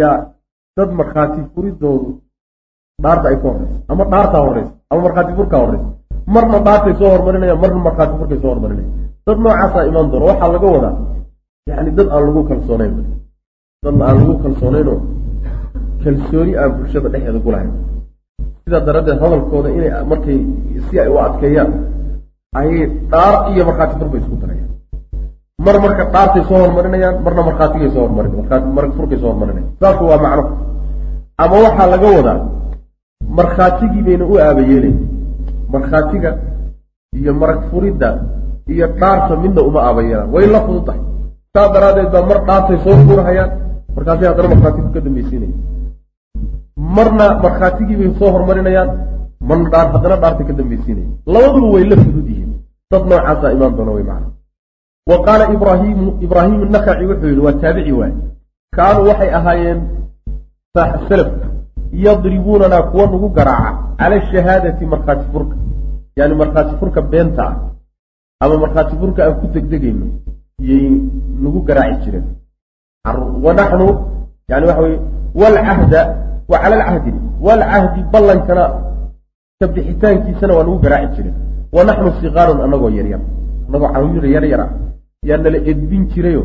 yaa dad markhaati furidoodu dhaarta ay ka horeyso ama dhaartaa horeysa ama markhaati furkaa horeysa marna dhaartay soo hormarinayaan marna markhaati furkay soo hormarinaya. Dad noocaasaa imaan doona waxaa laga wadaa. Yani dad aan lagu kalsoonayn. Dad aan lagu kalsoonaynoo kalsooni aan bulshada dhexeeda ku lahayn. Sidaa daraaddeed hadalkooda inay markay si ay u adkeeyaan ayay dhaar iyo markhaati furkay isku darayaan mar marka dhaartay soo hormarinayaan marna markhaatigay soo hormarin furkay soo hormarinayaan. Saasu waa macno. Ama waxaa laga wadaa markhaatigii bayna u aabayeelay markhaatiga iyo marag furidda iyo dhaarta midna uma aabayeelaan way la fudud tahay. Saa daraaddeed baa mar dhaartay soo furahayaan markaasay haddana markhaatigu ka dambaysiinaya marna markhaatigii bay soo hormarinayaan marna haddana dhaartay ka dambaysiinaya labaduba way la fudud yihiin. Dad noocaasaa imaan doona way macna wa qaala ibraahimu ibraahimu nakaci wuxuu yidhi waa taabici waaye kaanuu waxay ahaayeen salafka yadribuunanaa kuwa nagu garaaca cala shahaadati markhaati furka yani markhaati furka beenta ah ama markhaati furka aan ku degdegayno yay nagu garaaci jireen wa naxnu yani waxa weye walcahda wa cala alcahdi walcahdi ballankana ka bixitaankiisana waa nagu garaaci jireen wa naxnu siqaarun anagoo yaryar anagoo cawiir yar yar ah yaa nala edbin jirayo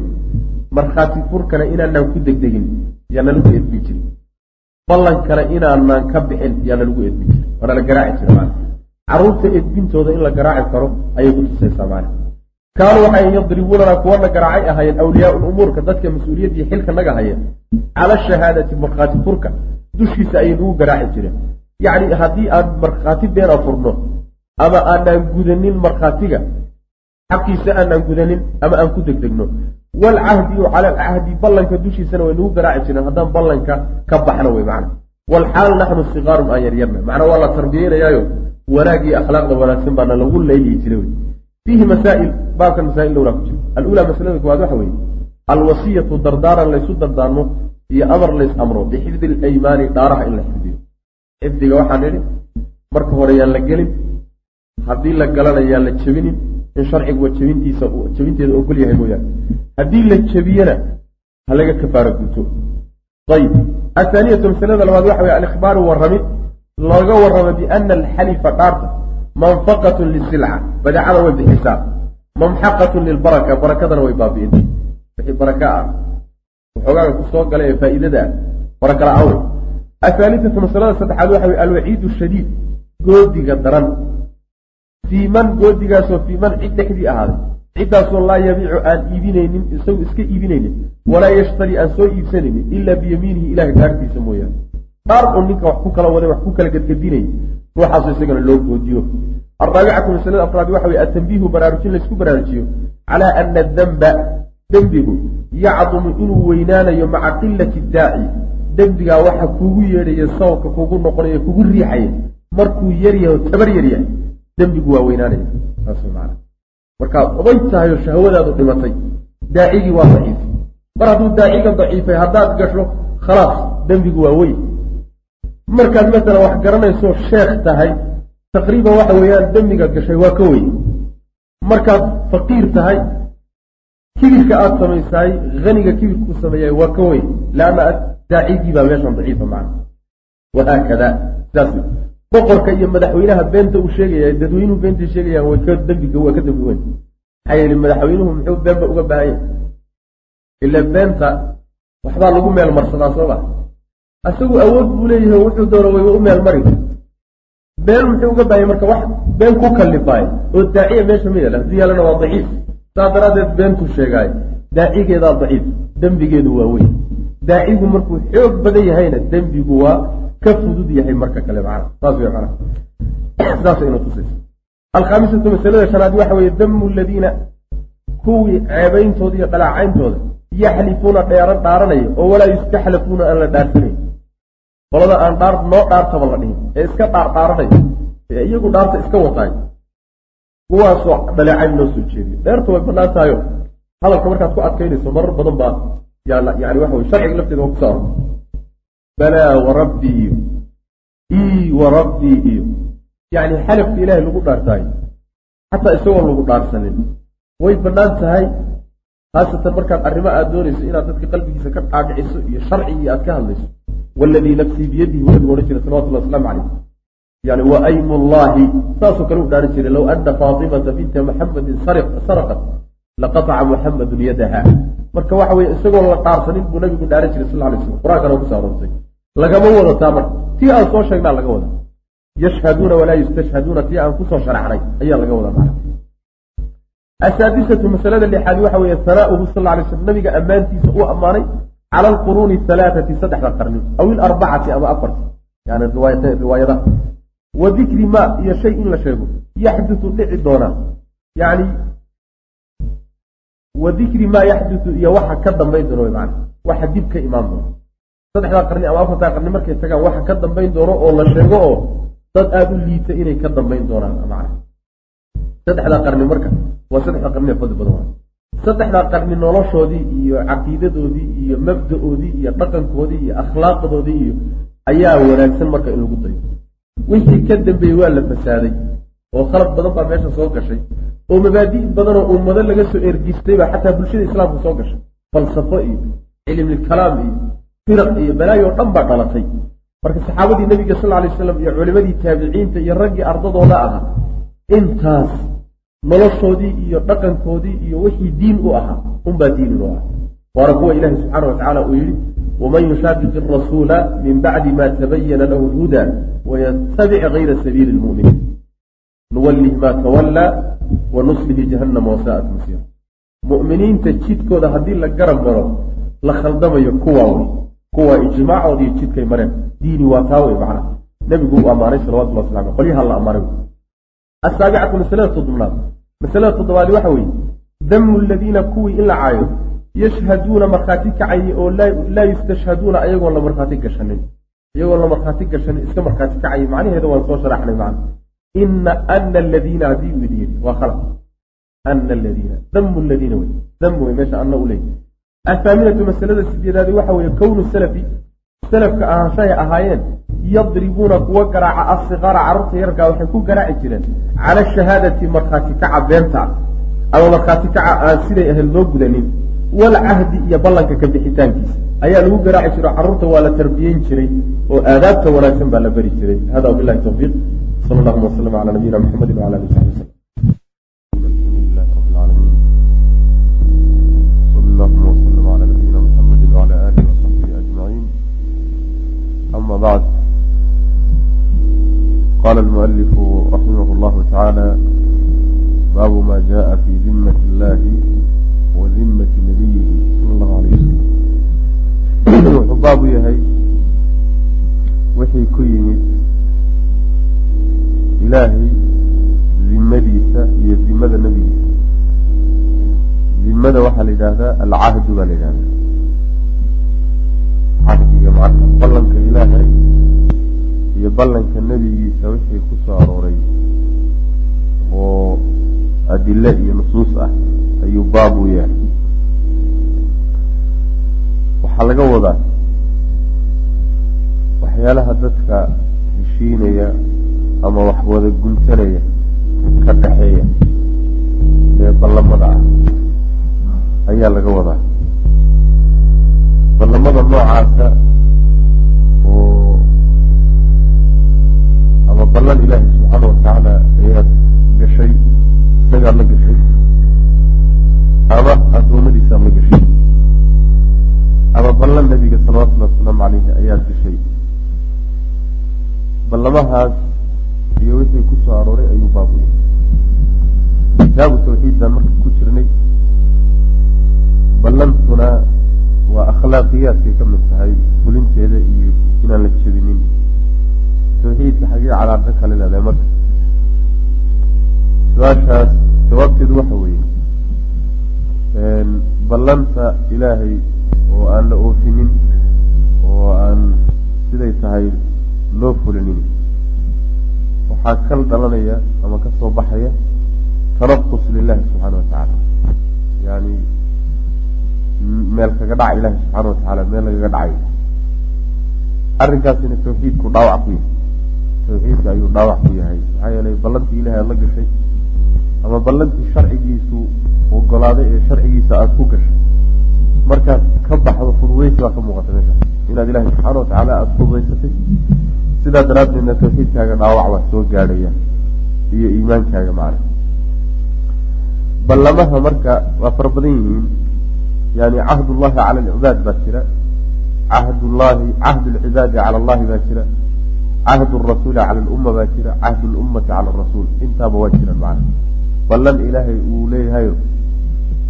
markhaati furkana inaanaan ku degdegin yaa nalagu edbin jiray ballankana inaanaan ka bixin yaa nalagu edbin jiray waa nala garaaci jira maali carruurta edbintooda in la garaaci karo ayay ku tusaysaa maali kaanuu waxay yadribuunana kuwana garaacay ahaayeen awliyaa umuurka dadka mas'uuliyaddii xilka naga haya cala shahaadati markhaati furka dushiisa ayay nagu garaaci jireen. Yacni haddii aan markhaati beena furno ama aanaan gudanin markhaatiga xaqiisa aanaan gudanin ama aan ku degdegno. Walcahdi o cala alcahdi ballanka dushiisana way nagu garaaci jireen haddaan ballanka ka baxno wey macna. Walxaal naxnu siqaarun aan yaryarna macnaa waa la tarbiyeynayaayo. Wanaag iyo akhlaaqda wanaagsan baana lagu layliyi jiray wey fiihi masaa'il baabkan masaa'il dhowraa ku jira alulaa masalada koowaad waxa weeye alwasiyatu dardaaran laysu dardaarmo iyo amar lays amro bixifdi alaymaani dhaaraha in la xifdiyo. Xifdiga waxaan idhi marka hore yaan la gelin haddii la galana yaan la jebinin in sharciguwa jebintiisa jebinteeda ogol yahay mooyaane. Haddii la jebiyena ha laga kafaaro guto. Ayib athaaniyatu masalada labaad waxa weye alikhbaaru warramid looga warramo biana alxalifa dhaarta manfaqatun lisilca badeecada way bixisaa mamxaqatun lilbaraka. Barakadana way baabi'in. Wixii baraka ah. Waxoogaaga ku gala ee faa'iidada. Ah baraka la'aan wey athaalithatu masalada saddexaad waxa weye alwaciidu shadiid. Goodiga daran fii man goodigaasoo fii man cid dhexdii ahaaday. Ciddaasoo laa yabiicu aan iibinaynin isagu iska iibinaynin. Walaa yashtari aan soo iibsanaynin ilaa biyamiinihi ilahay dhaartiisa mooyaane. Dhaar un ninka wax ku kala waday wax ku kala gedgedinayay ruuxaaso isagana loo goodiyo. Alraabicatu masalada afraad waxa weye atanbiihu baraarujin laysku baraarujiyo calaa ana adamba dembigu yacdumu inuu weynaanayo maca qilati daaci. Dembigaa waxa kuugu yeedhaya sababka kuugu noqonaya kugu riixaya markuu yaryaho tabar yaryahay dembigu waa weynaanaya. Markaad oday tahay oo shahwadaadu dhimatay daacigii waa daciif. Mar hadduu daaciga daciifay haddaad gasho khalaas dembigu waa weyn. Markaad masalan wax garanayso sheekh tahay taqriiban waxa weeyaan dembigaad gashay waa ka weyn. Markaad faqiir tahay kibirka aada samaysaay haniga kibirkuu sameeyaay waa ka weyn. Leanna daacigii baa meeshan daciifa macna. Wahaakada sidaas boqorka iyo madaxweynaha beenta uu sheegaya dadweynuhu beenta sheegayaan way ka dembiga waa ka dembi maxaa yeeli madaxweynuhu muxuu beenba uga baahan yahay? Ila beenta waxbaa lagu meel marsadaa soo ma isagu awood buu leeyahay wuxuu doono way u meel mari been muxuu uga baahanya marka wax been ku kallifaayo oo daaciya meesha ma yaalla haddii waa daciif. Saa daraaddeed beentuu sheegaayo daacigeedaa daciif dembigeedu waa weyn. Daacigu markuu xoog badan yahayna dembigu waa ka fudud yahay marka kale alkhaamisatu masalada shanaad waxa weeye damu ladiina kuwii ceebeyntooda iyo dhalaacayntooda yaxlifuuna dheeran dhaaranaya oo walaa yustaxlafuuna aan la dhaarsanayn qolada aan dhaar noo dhaartaba la dhihin ee iska dhaar dhaaranaya ee iyagu dhaarta iska wataay kuwaasoo dhaleecayn noo soo jeediyo. Dheerta way bannaan tahayo. Hadalka markaad ku adkaynayso marar badan baa yani waxa wey sharciga lafteeda waa kuso aror balaa warabbii iyo ii warabbii iyo yani xalafka ilaahay lagu dhaartaayo xataa isagoo lagu dhaarsanin. Way bannaan tahay khaasatan markaad arrimo aad doonayso inaad dadka qalbigiisa ka dhaadhiciso iyo sharcigii aad ka hadlayso. Waladii nafsii biyadihi buu nabigu odhan jiray salawatullah waslamu calayh yani wa aymu llahi saasoo kale u dhaahan jiray low ana faatimata binta muxamadin saraqat laqataca muxamadun yadaha. Marka waxa weye isagoo la dhaarsanin buu nabigu dhaaran jiray sal lay slam qur'aankana kuso aroortay lagama wado taa marka tii aan soo sheegnaa laga wada yashhaduuna walaa yustashhaduuna tii aan ku soo sharaxnay ayaa laga wada maa asaadisatu masalada lixaad waxa weeye hanaauhu sal lay slam nabiga ammaantiisa uu ammaanay cala alquruuni halaaati saddexda qarni aw ilarbacati ama afarti yani riwaayada. Wa dikri ma iyo shay in la sheego. Yaxdutu dhici doona. Yani wa dikri maa yaxdutu iyo waxa ka dambayn doono man waxa dib ka imaan doono saddexdaa qarni ama afartaa qarni markay tagaan waxa ka dambayn doono oo la sheego oo dad aada u liita inay ka dambayn doonaan man saddexdaa qarni marka waa saddexda qarni fadli badan saddexdaa qarni noloshoodii iyo caqiidadoodii iyo mabda-oodii iyo dhaqankoodii iyo akhlaaqdoodii iyo ayaa wanaagsan marka in lagu dayo. Wixii ka dambeeyey waa la fasaaday oo khalad badan baa meesha soo gashay oo mabaadi' badanoo ummado laga soo ergistaybaa xataa bulshada islaamka soo gashay. Falsafo iyo cilmilkalaam iyo firaq iyo balaayo dhan baa dhalatay. Marka saxaabadii nebiga sal alay slam iyo culimadii taabiciinta iyo raggii ardadooda ahaa intaas noloshoodii iyo dhaqankoodii iyo wixii diin u ahaa unbaa diinin u ah waana kuwa ilaahi subxaana wa tacaala uu yidhi waman yushaaqiq arasuula min bacdi ma tabayana lahu lhuda wayatabic gayra sabiili lmu'miniin nuwallih ma tawallaa wa nuslihi jahannama wasaa'at masiira mu'miniinta jidkooda haddii la garab maro la khaldamayo kuwaa wey kuwa ijmaacoodiiyo jidkay mareen diini waa taa wey macna nebigu uu ammaanay salawatullah aleh qolyaha la ammaanay asaabicatu masalada todobnaad masalada toddobaadi waxa weeye damu ladiina kuwii in la caayo yashhaduuna markhaati kacayay oo laa yustashhaduuna ayagoon la markhaati gashanin. Iyagoon la markhaati gashanin iska markhaati kacayay macnaheeda waan soo sharaxnay macna ina ana aladiina haddii uu idin yidhi waa khalaq. Ana aladiina damu ladiina wey damu wey meesha anna u athaaminatu masalada sideedaadi waxa weeye kownu salafi salafka ahaanshahay ahaayeen yadribuuna kuwa garaaca asikaara carruurta yarkaa waxay ku garaaci jireen cala shahaadati markhaati kaca beenta ama markhaati kaca aan siday ahayd loo gudanin walcahdi iyo ballanka ka bixitaankiisa. Ayaa lagu garaaci jiro carruurta waa la tarbiyeyn jiray oo aadaabta wanaagsan baa la beri jiray. Hada wabilahi tawfiiq. Sal allahuma waslm cala nabiyina mxamedi wala ali sabi wslm قال المؤلف رحمه الله تعالى باب ما جاء في ذمة الله وذمة نبيه صلى الله عليه وسلم wuxuu baabu yahay wixii ku yimid ilaahay dimadiisa iyo dimada nebigiisa dimada waxaa la yidhaahdaa alcahdu baa la yidhahdaa iyo ballanka nebigiisa wixii ku soo arooray oo adile iyo nusuus ah ayuu baab u yahay. Waxaa laga wadaa waxyaalaha dadka heshiinaya ama wax wada guntanaya ka dhaxeeya ee ballamada ah ayaa laga wadaa. Ballamada noocaasa ama ballan ilaahi subxaana watacaala ayaad gashay isagaad la gashay ama addoomadiisaad la gashay ama ballan nabiga salawatullahi wasalaamu calayhi ayaad gashay ballamahaas iyo wixii ku soo arooray ayuu baabu yahay kitaabu tawxiid baan marka ku jirnay ballantuna waa akhlaaqiyaadkay ka mid tahay fulinteeda iyo inaan la jebinin tawxiidka xagee calaaqo kale leedahay marka. Su'aashaas jawaabteedu waxa weeye ballanta ilaahay oo aan la oofinin oo aan siday tahay loo fulinin waxaa kal dhalanaya ama ka soo baxaya tanaqus lilahi subxaana watacaala yani meel kaga dhaca ilahi subxaana watacaala meel lagaga dhacayo arrinkaasina tawxiidku dhaawac ku yahay tawxiidka ayuu dhaawac ku yahay. Maxaa yeelay ballantii ilahi aad la gashay ama ballantii sharcigiisu ogolaaday ee sharcigiisa aada ku gasho markaad ka baxdo fududaysi baa ka muuqata meesha. Inaad ilahi subxaana watacaala aada fududaysatay sidaa daraaddeedna tawxiidkaaga dhaawac baa soo gaadhaya iyo iimaankaaga macna ballamaha marka waa fara badan yihiin yani cahdullahi cala alcibaad baa jira cahdullahi cahdu lcibaadi cala allahi baa jira cahdu rasuuli cala lumma baa jira cahdu lummati cala rasuul intaaba waa jiraan macna ballan ilaahay uu leeyahayo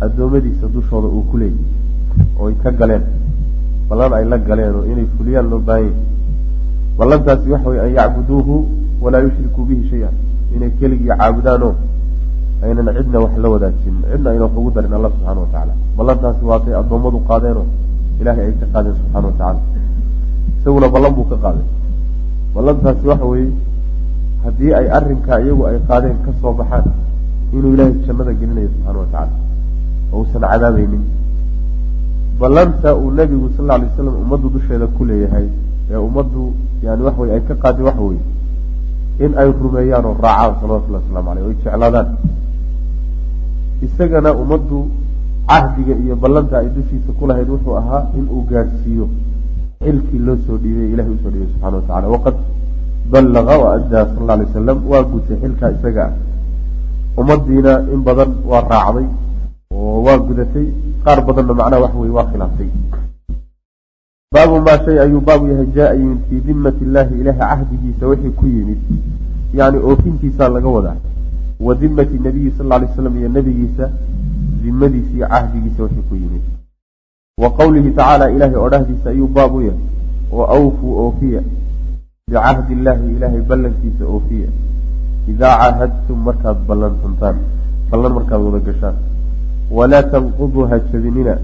addoommadiisa dushooda uu ku leeyahy oo ay ka galeen ballan ay la galeen oo inay fuliyaan loo baahanya ballantaasi waxa weye an yacbuduuhu walaa yushrikuu bihi shay-an inay keligii caabudaanoo aynan cidna wax la wadaajin cidna ayna wax ugu darin alla subxana watacaala ballantaasi waatay addoommadu qaadeenoo ilaahay ay ka qaadeen subxana watacaala isaguna ballan buu ka qaaday ballantaasi waxa weeye haddii ay arrinkaa iyagu ay qaadeen ka soo baxaan inuu ilaahay jannada gelinayo subxaana watacaala oo uusan cadaabaynin ballanta uu nebigu sal lla alay waslam ummaddu dusheeda ku leeyahay ee ummaddu yani waxa weye ay ka qaaday waxa weeye in ay rumeeyaan oo raacaan salawatullahi waslamu aleyh o ay jeclaadaan. Isagana ummaddu cahdiga iyo ballanta ay dushiisa ku lahayd wuxuu ahaa in uu gaadhsiiyo xilkii loo soo dhiibay ilahay u soo dhiibay subxana wa tacala waqad ballaqa wa addaa sal alla alay wasalam waa gutay xilkaa isaga ah. Ummaddiina in badan waa raacday oo waa gudatay qaar badanna macnaha wax weye waa khilaaftay baabu maa shay ayuu baabu yahay jaa yimid fii dimmati illaahi ilaaha cahdigiisa wixii ku yimid yani oofintiisaa laga wadaa. Wa dimmati nabiyi sal alay slam iyo nebigiisa dimadiisa iyo cahdigiisa wixii ku yimid wa qowlihi tacaala ilaahay odhahdiisa ayuu baab u yahay. Wa awfuu oofiya bicahdi illaahi ilaahay ballankiisa oofiya idaa caahadtum markaad ballantantaan ballan markaad wada gashaan. Walaa tanquduu ha jabinina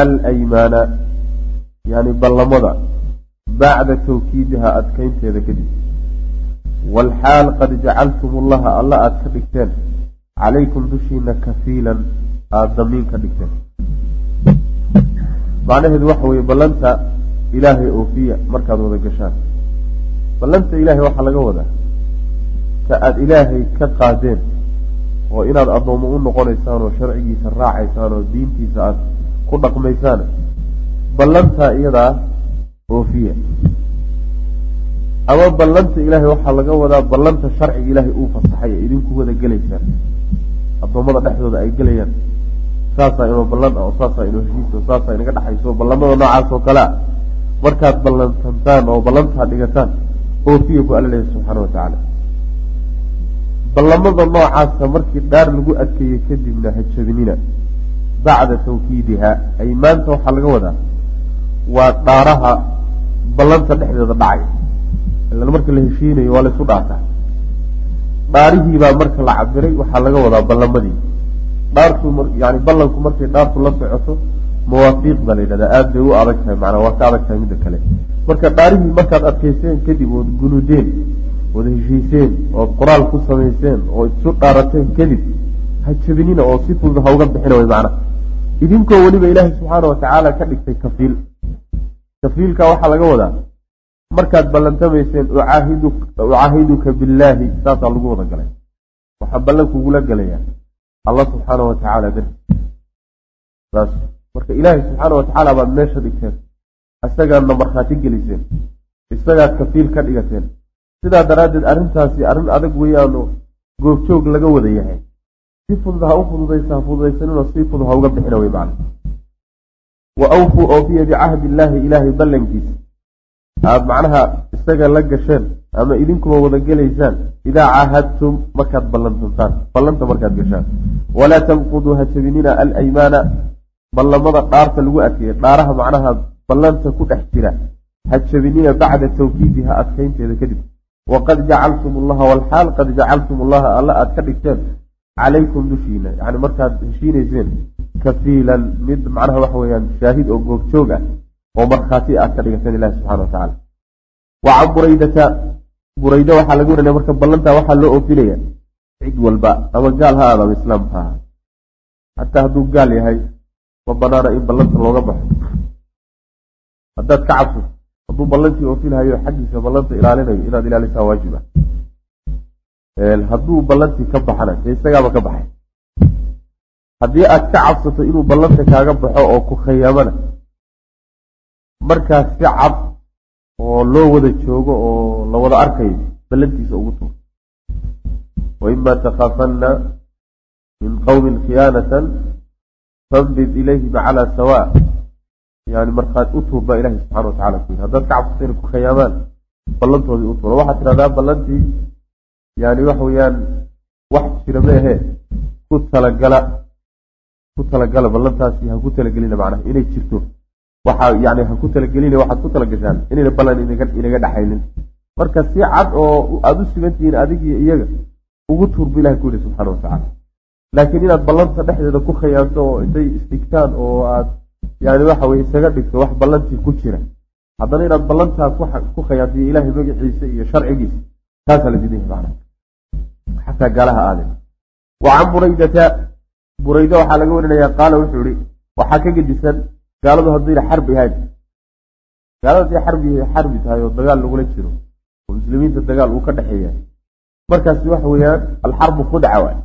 alaymaana yani ballamada bacda tawkiidiha adkaynteeda kadib. Waalxaal qad jacaltum ullaha alla aada ka dhigteen. Calaykum dushiina kafiilan aada damiin ka dhigteen macnaheedu waxa weeye ballanta ilaahay oofiya markaad wada gashaan. Ballanta ilaahay waxaa laga wadaa ta aada ilaahay ka qaadeen oo inaad addoommo u noqonaysaan oo sharcigiisa raacaysaan oo diintiisa aada ku dhaqmaysaan ballantaa iyadaa oofiya ama ballanta ilaahay waxaa laga wadaa ballanta sharciga ilaahay uu fasaxay ee idinku wada gelaysaan. Addoommada dhexdooda ay gelayaan saasaa inoo ballan ah oo saasaa inoo heshiis oo saasaa inaga dhexayso ballamada noocaas oo kale a markaad ballantantaan oo ballantaa dhigataan oofiya bu alla leeyahy subxaana watacaala ballamada noocaasa markii dhaar lagu adkeeyey kadibna ha jabinina. Bacda tawkiidiha ay maanta waxaa laga wadaa waa dhaaraha ballanta dhexdeeda dhacay. Ilan marka la heshiinayo waa laysu dhaartaa. Dhaarihiibaa marka la cabiray waxaa laga wadaa ballamadii dhaartu yani ballanku markay dhaartu la socoto mawaafiiq baa la yidhahdaa aada bay u adag tahay macnaa waa ka adag tahay midda kale. Marka dhaarihii markaad adkayseen kadib ood gunudeen ood heshiiseen ood qoraal ku samayseen oo isu dhaarateen kadib ha jabinina oo si fudud ha uga bixina way macnaha idinkoo weliba ilaahay subxaana watacaala ka dhigtay kafiil. Kafiilka waxaa laga wadaa markaad ballantamayseen ucaahiduka billaahi saasaa lagu wada galay. Waxaa ballan kugula galayaa allah subxaana wa tacaala saas marka ilaahay subxaana wa tacaala baad meesha dhigteen. Isagaadna markhaati geliseen. Isagaad kafiil ka dhigateen. Sidaa daraaddeed arrintaasi arrin adag weeyaano goobjoog laga wada yahay. Si fudud ha u fududaysa ha fududaysaninoo si fudud ha uga bixina wey macna wa awfuu oofiya bicahdi illaahi ilaahay ballankiisa aada macnaha isaga la gasheen ama idinkuba wada gelaysaan idaa caahadtum markaad ballantantaan ballanta markaad gashaan walaa tanquduu ha jabinina alaymaana. Ballamada dhaarta lagu adkeeye dhaaraha macnaha ballanta ku dhex jira ha jabinina bacda tawkiidiha adkaynteeda kadib. Waqad jacaltum allaha walxaal qad jacaltum allaha alla aada ka dhigteen calaykum dushiina. Yani markaad heshiinayseen kafiilan mid macnaha waxa weyaan shaahid oo goobjoog ah oo markhaati aad ka dhigateen ilahi subxana watacaala wa can buraydata burayda waxaa laga warinaya marka ballantaa waxaa loo oofinaya cid walba ama gaal ha aada ama islaam ha aha hataa hadduu gaal yahay ma banaana in ballanta looga baxo. Haddaad ka cabso hadduu ballantii oofinhayo xaggiisa ballanta ilaalinayo inaad ilaalisaa waajib ah hadduu ballantii ka baxana dee isagaaba ka baxay. Haddii aad ka cabsato inuu ballanta kaaga baxo oo ku khayaamana markaas si cad oo loo wada joogo oo la wada arkayo ballantiisa ugu tuur. Waima takhaafanna min qowmin khiyaanatan fambid ilayhim calaa sawa. Yani markaad u tuur baa ilahi subxana wa ku yidhi. Haddaad ka cabsato inay ku khayaamaan ballantoodii u tuura waxaad tidhahdaa ballantii yani waxa weeyaan wax jira ma ahee ku talagala ku talagala ballantaasi ha ku talagelina macnaha inay jirto waxa yani ha ku talagelina waxaad ku talagashaan inayna ballan inaga dhexaynin. Marka si cad oo aada u sugantihiin adigiyo iyaga ugu tuur bu ilahi ku yihi subxana watacala laakiin inaad ballanta dhexdeeda ku khayaanto oo intay isdhigtaan oo aad yani waxa weye isaga dhigto wax ballantii ku jira. Haddana inaad ballantaa ku khayaanto iyo ilahay magaciisa iyo sharcigiisa taasaa la diidan yahay macnaha xataa gaalaha aadin wa can buraydata burayde waxaa laga warinayaa qaala wuxuu ihi waxaa ka gedisan gaaladu haddayna xarbi ahayn gaalada haday xarbi xarbi tahay oo dagaal lagula jiro oo muslimiinta dagaal uu ka dhexeeya markaasi waxa weeyaan alxarbu khudca waay.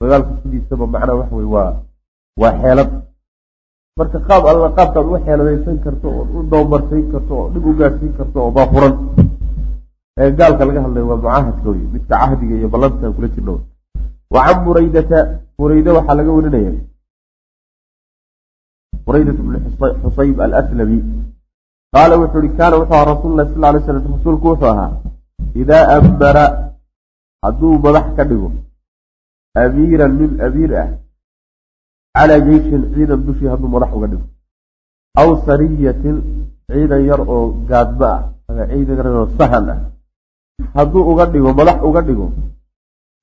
Dagaalku sidiisaba macnaha waxa wey waa waa xeelad. Marka qaab alla qaabkaad u xeeladaysan karto oo u doomarsayn karto oo dhib u gaadhsiin karto oo baafuran ee gaalka laga hadlay waa mucaahadka wey midka cahdiga iyo ballantan kula jirno wa can buraydata burayde waxaa laga warinaya buraydat bn xusayb alaslami qaala wuxuu ihi kaana wuxuu ahaa rasul lah sal lay slam rasuulku wuxuu ahaa idaa ambara hadduu madax ka dhigo amiiran nin amiir ah calaa jeyshin ciidan dushii hadduu madax uga dhigo aw sariyatin ciidan yar oo gaadma ah ciidan yar oo sahan ah hadduu uga dhigo madax uga dhigo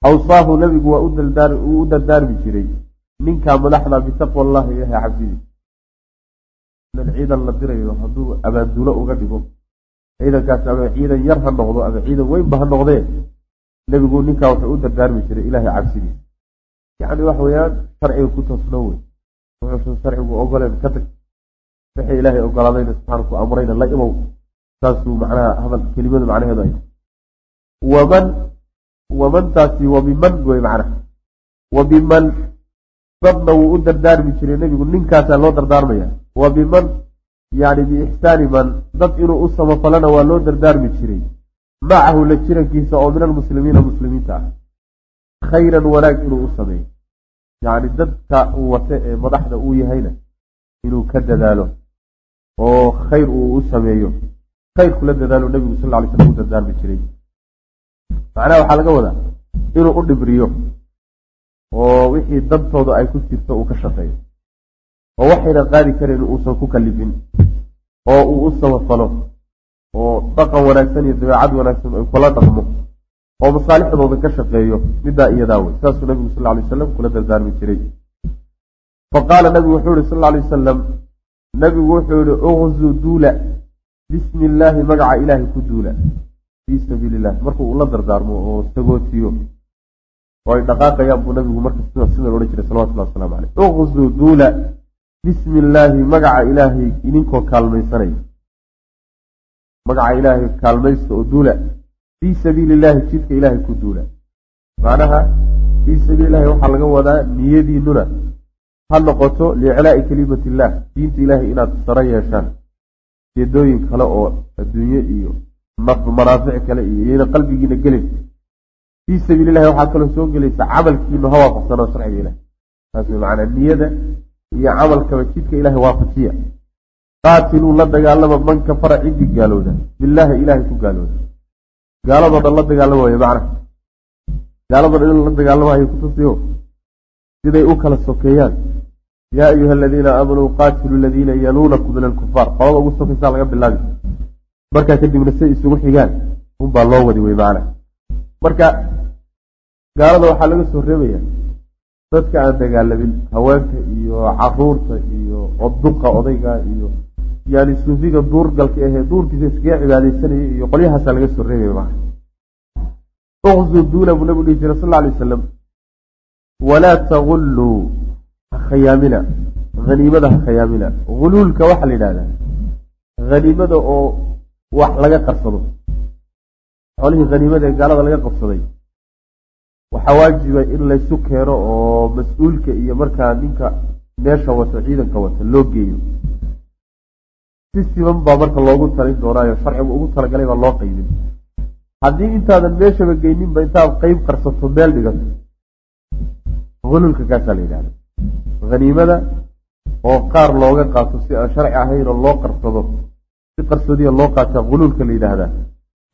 awsaahu nebigu waa u dardaarmi jiray ninkaa madaxda bitaqwa allahi ilahay cabsidiisa ciidan la dirayo hadduu abaandulo uga dhigo ciidankaas ama ciidan yar ha noqdo ama ciidan weynba ha noqdee nebigu ninkaa wuxuu u dardaarmi jiray ilaahay cabsidiisa yacni waxa weeyaan sharciga ku toosno wey. Wuxuusan sharcigu ogoleen ka tag. Wixii ilaahay ogolaadayna subxaana amrayna la imow saasuu macnaha hadal kelimadu macnaheedu ay waman wamantaasi wabiman wey macnaha. Wabiman dadna wuu u dardaarmi jiray nebigu ninkaasaa loo dardaarmaya wabiman yani biixsaani man dad inuu u samafalana waa loo dardaarmi jiray. Macahu la jirankiisa oo min almuslimiina muslimiinta ah. Khayran wanaag inuu u sameeyo. Yacni dadka uu wate ee madaxda uu yahayna inuu ka dadaalo oo khayr uu u sameeyo. Khayr kula dadaalo nebigu sal ly slam u dardaarmi jiray. Macnaha waxaa laga wadaa inuu u dhibriyo oo wixii dantooda ay ku jirto uu ka shaqeeyo oo waxayna qaadi karayn uusan ku kalifin oo uu u samafalo oo dhaqan wanaagsan iyo dabeecad wanaagsan ay kula dhaqmo oo masaalixdooda ka shaqeeyo middaa iyadaa wey saasuu nabigu sal lay wasalam kula dardaarmi jiray. Fa qaala nabigu wuxuu yihi sal lay wasalam nabigu wuxuu yihi uqzu duula bismi illaahi magaca ilaahay ku duula fii sabiili illahi marka uu la dardaarmo oo sagootiyo oo ay dhaqaaqayaan buu nabigu marka sida sidan odhan jiray salawatullahi wasalaamu caleyh uqzu duula bismi illaahi magaca ilaahay idinkoo kaalmaysanaya magaca ilaahay kaalmaysta oo duula. Fii sabiili illaahi jidka ilaahay ku duula. Macnaha fii sabiili illahi waxaa laga wadaa niyadiinuna ha noqoto liiclaa'i kelimati illaah diinta ilaahay inaad saro yeeshaan. Jeedooyin kale oo adduunye iyo manaafic kale iyo iyayna qalbigiina gelin. Fii sabiili illahi waxaa kaloo soo gelaysa camalkiinu ha waafaqsanoo sharciga ilahi taas wey macnaa niyada iyo camalkaba jidka ilaahay waafajiya qaatiluu la dagaalama man kafara ciddii gaalooda. Billaahi ilaahay ku gaalooda. Gaaladoo dhan la dagaalama waye macnaha gaaladoo dhan in la dagaalamahayo kutusiyo siday u kala sokeeyaan. Yaa ayuha aladiina aamanuu qaatiluu aladiina yaluunakum min alkufaar qolada ugu sokaysaa laga bilaabi markaa kadibna say isugu xigaan. Unbaa loo wadi wey macnaha marka gaalada waxaa laga soo reebaya dadka aan dagaalamin haweenka iyo carruurta iyo oduqa odayga iyo yani suufiga duurgalka ahee duurkiisa iskaga cibaadeysanaya iyo qolyahaasaa laga soo reebaya maa uqzu duula buu nabigu dhihi jiray sal alay wasalam walaa tagulluu ha khayaamina haniimada ha khayaamina huluulka waxaa la yidhahdaa haniimada oo wax laga qarsado. Xoolihii haniimada ee gaalada laga qabsaday waxaa waajiba in laysu keeno oo mas'uulka iyo markaa ninka meesha wato ciidanka wata loo geeyo. Si siban baa marka loogu talin doonaayo sharcigu ugu talagalay baa loo qaybin. Haddii intaadan meeshaba geyninba intaad qeyb qarsato meel dhigato. Hululka kaasaa la yidhahda haniimada oo qaar looga qaato si aan sharci ahayn oo loo qarsado si qarsoodiya loo qaataa hululka la yidhaahdaa.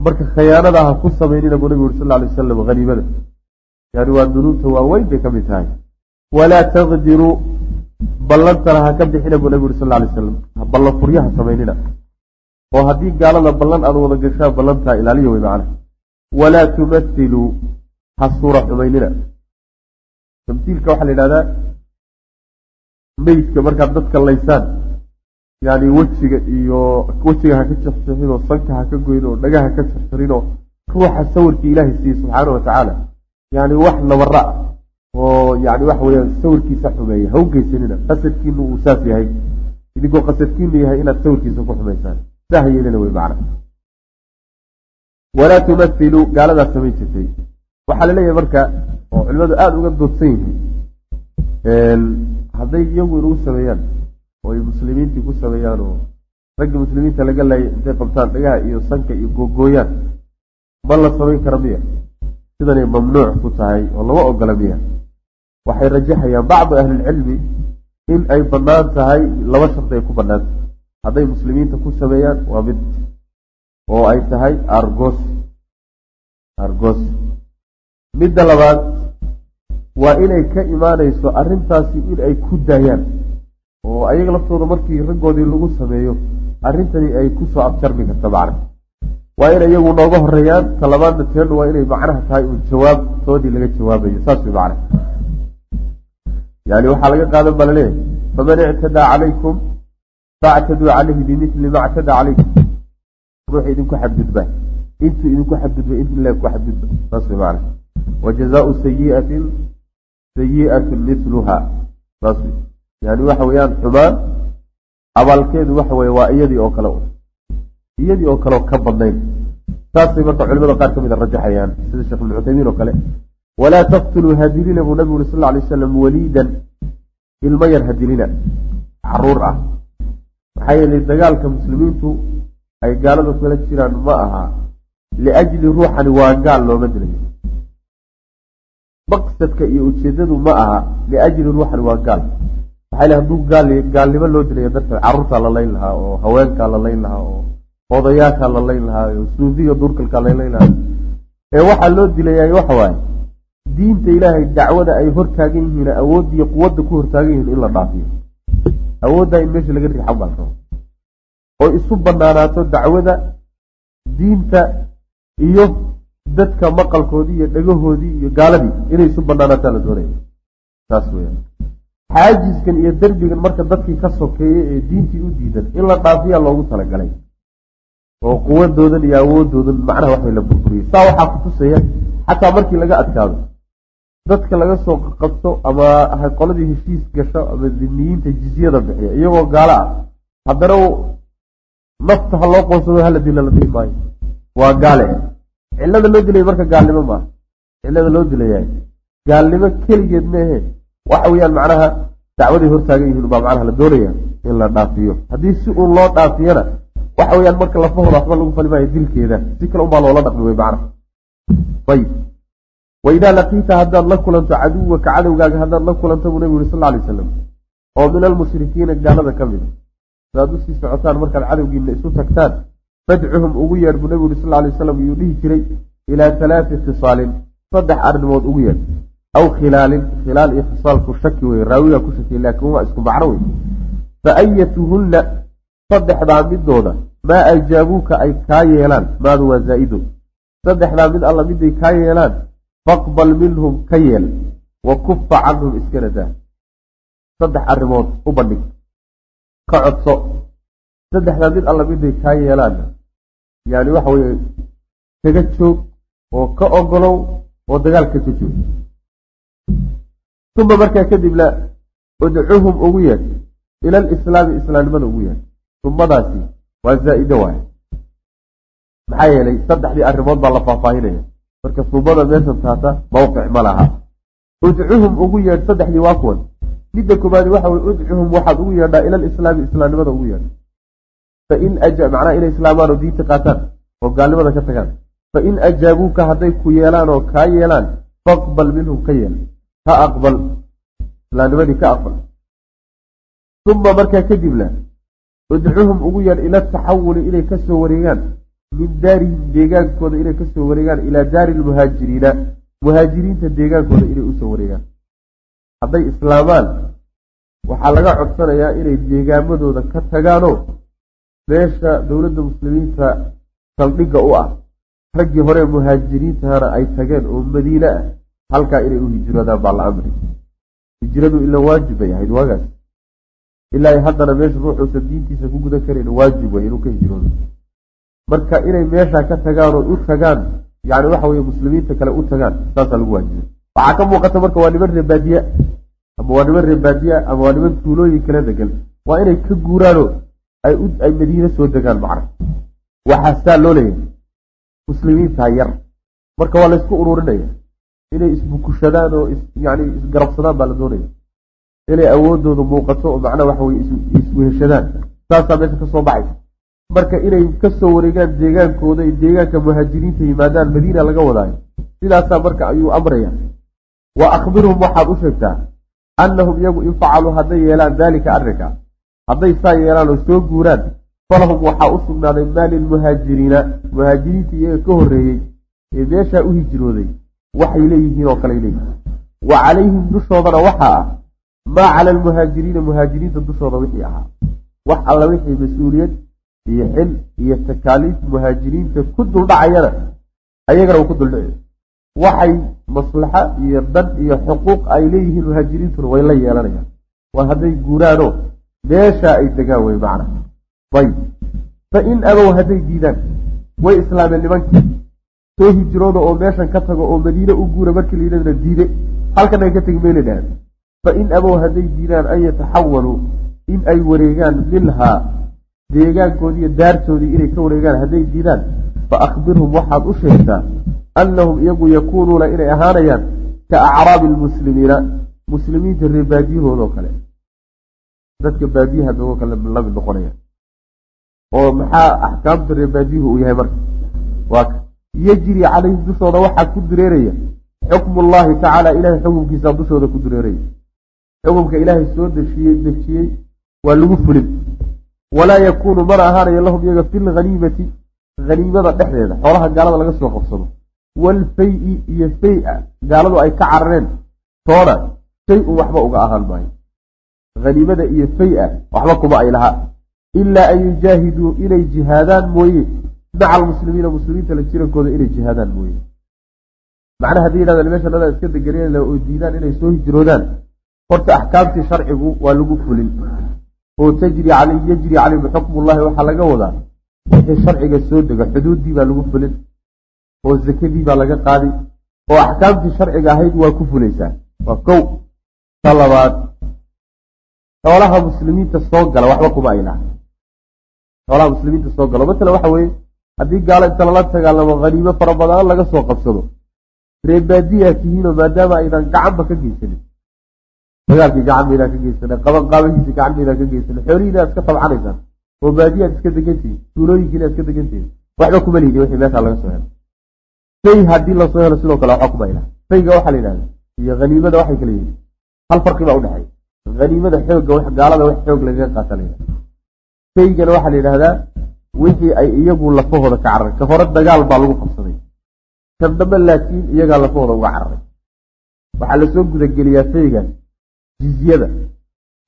Marka khiyaanada ha ku samaynina buu nabigu uri sal alay wasalam haniimada yani waa dunuubta waaweyn bay ka mid tahay. Walaa taqdiruu ballantana ha ka bixina buu nabigu uri sal alay wasalam ballan furyaha samaynina. Oo haddii gaalada ballan aad wada gashaan ballantaa ilaaliya wey macana walaa tumathiluu ha suura xumaynina. Tamtiilka waxaa la yidhahdaa meydka markaad dadka laysaan yani wejiga iyo wejiga ha ka jarjarin oo sanka ha ka goyn oo dhagaha ka jarjarin oo ruuxa sawirkii ilaahay siiyey subxaana wa tacaala yani wax nabara oo yani waxa weyaan sawirkiisa xumeeya ha u geysanina qasadkiinu uu saas yahay. Idinkoo qasadkiinu yahay inaad sawirkiisa ku xumaysaan. Saa ha yeelina wey macna. Walaa tumathiluu gaaladaas samayn jirtay. Waxaa la leeyahay marka oo culimadu aada uga doodsan yihiin hadday iyagu inagu sameeyaan oo ay muslimiintii ku sameeyaan oo raggii muslimiinta laga laayay intay qabtaan dhagaha iyo sanka iyo googooyaan ma la samayn kara miya sidanay mamnuuc ku tahay oo lama ogola miya waxay rajaxayaan bacdu ahlilcilmi in ay bannaan tahay laba shardi ay ku bannaanta hadday muslimiinta ku sameeyaan waa mid oo ay tahay argos. Argos. Midda labaad waa inay ka imaanayso arrintaasi in ay ku daayaan oo ayaga laftooda markii raggoodii lagu sameeyo arrintani ay ku soo abjarmi karta macna waa inay iyagu nooga horeeyaan talabaadna teenu waa inay macnaha tahay uun jawaabtoodii laga jawaabayo saas way macna yani waxaa laga qaadan baa la leeyahay faman ictadaa calaykum factaduu calayhi bimili ma ctadaa calaykum ruuxa idinku xadgudba intuu idinku xadgudba in ila ku xadgudba saas way macna wa jazaau sayiatin sayi'atun miluha saas yani waxa weeyaan xumaan abaalkeedu waxa weye waa iyadii oo kale iyadii oo kale ka badnayn. Saasay marka culimada qaar ka mid a rajaxayaan sida sheekh cuthaymiin oo kale. Walaa taqtuluu hadilina buu nabigu uri sal lla alay wasalam waliidan ilmo yar hadilina carruur ah. Maxaa yeelay dagaalka muslimiintu ay gaalada kala jiraan ma aha. Liajli ruuxani waa gaal looma dilayo maqsadka iyo ujeedadu ma aha. Liajli ruuxani waa gaal. Maxaa hadduu gaal gaalnimo loo dilaya darteed carruurtaa la layn lahaa oo haweenkaa la layn lahaa oo odayaashaa la layn lahaa oo suufiga durkalkaa la layn lahaa. Ee waxaa loo dilayaa waxa waaye diinta ilaahay dacwada ay hortaagan yihiin awooddiiyo quwadda ku hortaagan yihiin in la dhaafiyo. Awooddaa in meesha laga riixan baa rabo. Oo isu banaanaato dacwada diinta iyo dadka maqalkoodii iyo dhagahoodii iyo gaaladii inay isu banaanaataa la doonaya saas weyaan xaajiskan iyo derbigan marka dadkii ka sokeeyey ee diintii u diidan in la dhaafiyaa loogu talagalay oo quwadoodan iyo awoodoodan macnaha waxbay la burburiyey saa waxaa ku tusaya xataa markii laga adkaado dadka laga soo qabto ama qoladii heshiis gasho ama diniyiinta jizyada bixiya iyagoo gaalo ah haddana nafta ha loo qoonsado hala dila la dhihi maayo. Waa gaale. Cillada loo dilaya marka gaalnimo maaha cillada loo dilayahay gaalnimo keligeed maehe waxa weeyaan macnaha dacwaday hortaagan yihiin baa macnaha la doonaya in la dhaafiyo. Haddii si uun loo dhaafiyana waxa weyaan marka lafahooda waxba lagu fali maayo dilkeeda. Si kale unbaa loola dhaqmi wey macnaha ayib waidaa laqiita haddaad la kulanto caduwaka cadowgaaga haddaad la kulanto buu nabigu yuri sal alay wasalam oo min almushrikiina gaalada ka mid. Hadaad u sii socotaan markaad cadowgiina isu tagtaan fadcuhum ugu yeedh buu nabigu yuri sal alay wasalam iyuu dhihi jiray ilaa halaati khisaalin saddex arrimood ugu yeedh aw khilaalin khilaal iyo khisaalku shaki wey raawigaa ku shakiyay laakiin waa isku macno wey fa ayatuhunna saddexdaa midooda maa ajaabuuka ay kaa yeelaan maadu waa zaa'ido saddexdaa mid alla miday kaa yeelaan faqbal minhum ka yeel wa kufa canhum iskana daa. saddex arrimood u bandhig ka codso. saddexdaa mid alla miday kaa yeelaanna yani waxa weye kaga joog oo ka ogolow oo dagaalka ka joog. uma markaa kadibna udcuhum ugu yeedh ila alislaami islaamnimada ugu yeedh umadaasi waa zaa-ido waay maxaa yeelay saddexdii arrimood baa la faahfaahinaya. Marka subada meeshan taata mawqic ma laha. Udcuhum ugu yeedh saddexdii waa kuwan. Midda koobaadi waxa weye udcuhum waxaad ugu yeedhaa ila alislaami islaamnimada ugu yeedha fain macnaha inay islaamaan oo diinta qaataan oo gaalnimada ka tagaan. Fain ajaabuuka hadday ku yeelaan oo kaa yeelaan faqbal minhum ka yeel ka aqbal. Islaamnimadii ka aqbal. Uma markaa kadibna udcuhum ugu yeedh ila taxawuli inay ka soo wareegaan min daarihim deegaankooda inay ka soo wareegaan ilaa daari lmuhaajiriina muhaajiriinta deegaankooda inay u soo wareegaan. Hadday islaamaan waxaa laga codsanayaa inay deegaamadooda ka tagaanoo meesha dowladda muslimiinta saldhigga u ah. Raggii hore muhaajiriintahana ay tageen oo madiine ah halkaa inay u hijroodaan baa la amri hijradu ila waajib bay ahayd waagaas ilaa haddana meesha ruuxuusan diintiisa ku gudan karayn waajib wey inuu ka hijroodo marka inay meeshaa ka tagaan oo u tagaan yani waxa weye muslimiinta kale u tagaan saasaa lagu waajibay. Waxaa ka muuqata marka waa niman reebaadiye ama waa niman reebaadiya ama waa niman tuulooyin kala degan. Waa inay ka guuraanoo ay madiine soo degaan macna waxaa saa loo leeyahay muslimiintaa yar. Marka waa laysku ururinaya inay isbukushadaan oo yani isgarabsadaan baa la doonaya inay awoodooda muuqato oo macnaha waxa weye isweheshadaan saasaa meesha ka soo baxaysa. Marka inay ka soo wareegaan deegaankooda ay deegaanka muhaajiriinta yimaadaan madiina laga wadaayo. Sidaasaa marka ayuu amraya. Wa akhbirhum waxaad u sheegtaa annahum iyagu in facaluu hadday yeelaan daalika arrinka. Hadday saa yeelaan oo soo guuraan falahum waxaa u sugnaaday maa lilmuhaajiriina muhaajiriinta iyaga ka horreeyey ee meeshaa u hijrooday. Waxay leeyihiin oo kale leeyihiin. Wa calayhim dushoodana waxaa ah maa cala almuhaajiriina muhaajiriinta dushooda wixii ahaa. Wax alla wixii mas'uuliyad iyo xil iyo takaaliif muhaajiriinta ku duldhacayana ayagana uu ku duldhacayo waxay maslaxa iyo dan iyo xuquuq ay leeyihiin muhaajiriintuna way la yeelanayaan. Waa hadday guuraanoo meeshaa ay degaan wey macna. Ayib fa in abow hadday diidaan way islaameen nimankii soo hijrooda oo meeshan ka tago oo madiine u guura markii layidhahdana diide. Halkan ay ka tegi mayla dhahan fa in abow hadday diidaan an yataxawaluu in ay wareegaan minhaa deegaankoodii iyo daartoodii inay ka wareegaan hadday diidaan fa akhbirhum waxaad u sheegtaa annahum iyagu yakuunuuna inay ahaanayaan ka acraabi lmuslimiina muslimiinta reer baadiyahoodoo kale. Dadka baadiyaha dogoo kale la mid noqonaya oo maxaa axkaamta reer baadiyuhu uu yahay marka? Waa yejri calayhim dushooda waxaa ku dureeraya xukmu llahi tacaala ilahay xukumkiisaa dushooda ku dureeraya xukumka ilaahay soo deshiyey dejiyey waa lagu fulin. Walaa yakuunu mana ahaanayo lahum iyaga fi lhaniimati haniimada dhexdeeda xoolaha gaalada laga soo qabsado. Waalfay-i iyo fay-a gaaladu ay ka carareen. Toona shay-un waxba uga ahaan maayo. Haniimada iyo fay-a waxba kuma ay lahaa. Ilaa an yujaahiduu inay jihaadaan mooye. Maca almuslimiina muslimiinta la jirankooda inay jihaadaan mooye. Macnaha haddii yidhahdaan meesha nadaa iska deganeen oo diidaan inay soo hijroodaan horta axkaamtii sharcigu waa lagu fulin. Oo tajri yajri calayhim xukmullahi waxaa laga wadaa. Wixii sharciga soo dega xuduuddii baa lagu fulin. Oo zakadii baa laga qaadi. Oo axkaamtii sharciga ahayd waa ku fulaysaa. Waa kow. Ta labaad. Xoolaha muslimiinta soo gala waxba kuma ay laha xoolaha muslimiinta soo galo masala waxa weeye haddii gaalo inta lala dagaalamo haniimo fara badan laga soo qabsado. Reebaadiyaa tihiinoo maadaama aydan gacanba ka geysanin dagaalkii gacan maydaan ka geysanin qaban qaabahiisi gacan maydaan ka geysanin xoolihiina ad iska tabcanaysaan oo baadiyaad iska degantihin tuulooyinkiina ad iska degantihin waxba kuma lihidin wixii meeshaa laga soo helo. Fay haddii la soo helo sidoo kale waxba kuma ilaha fayga waxaa la yidhahda iyo haniimada waxay kala yihiin hal farqi baa udhexeeya haniimada xoogga gaalada wax xoog lagaga qaata la yidhahda faygana waxaa la yidhahdaa wixii ay iyagu lafahooda ka cararay. Ka hore dagaal baa lagu qabsaday. Kan dambe laakiin iyagaa lafahooda uga cararay. Waxaa la soo gudageliyaa faygan jizyada.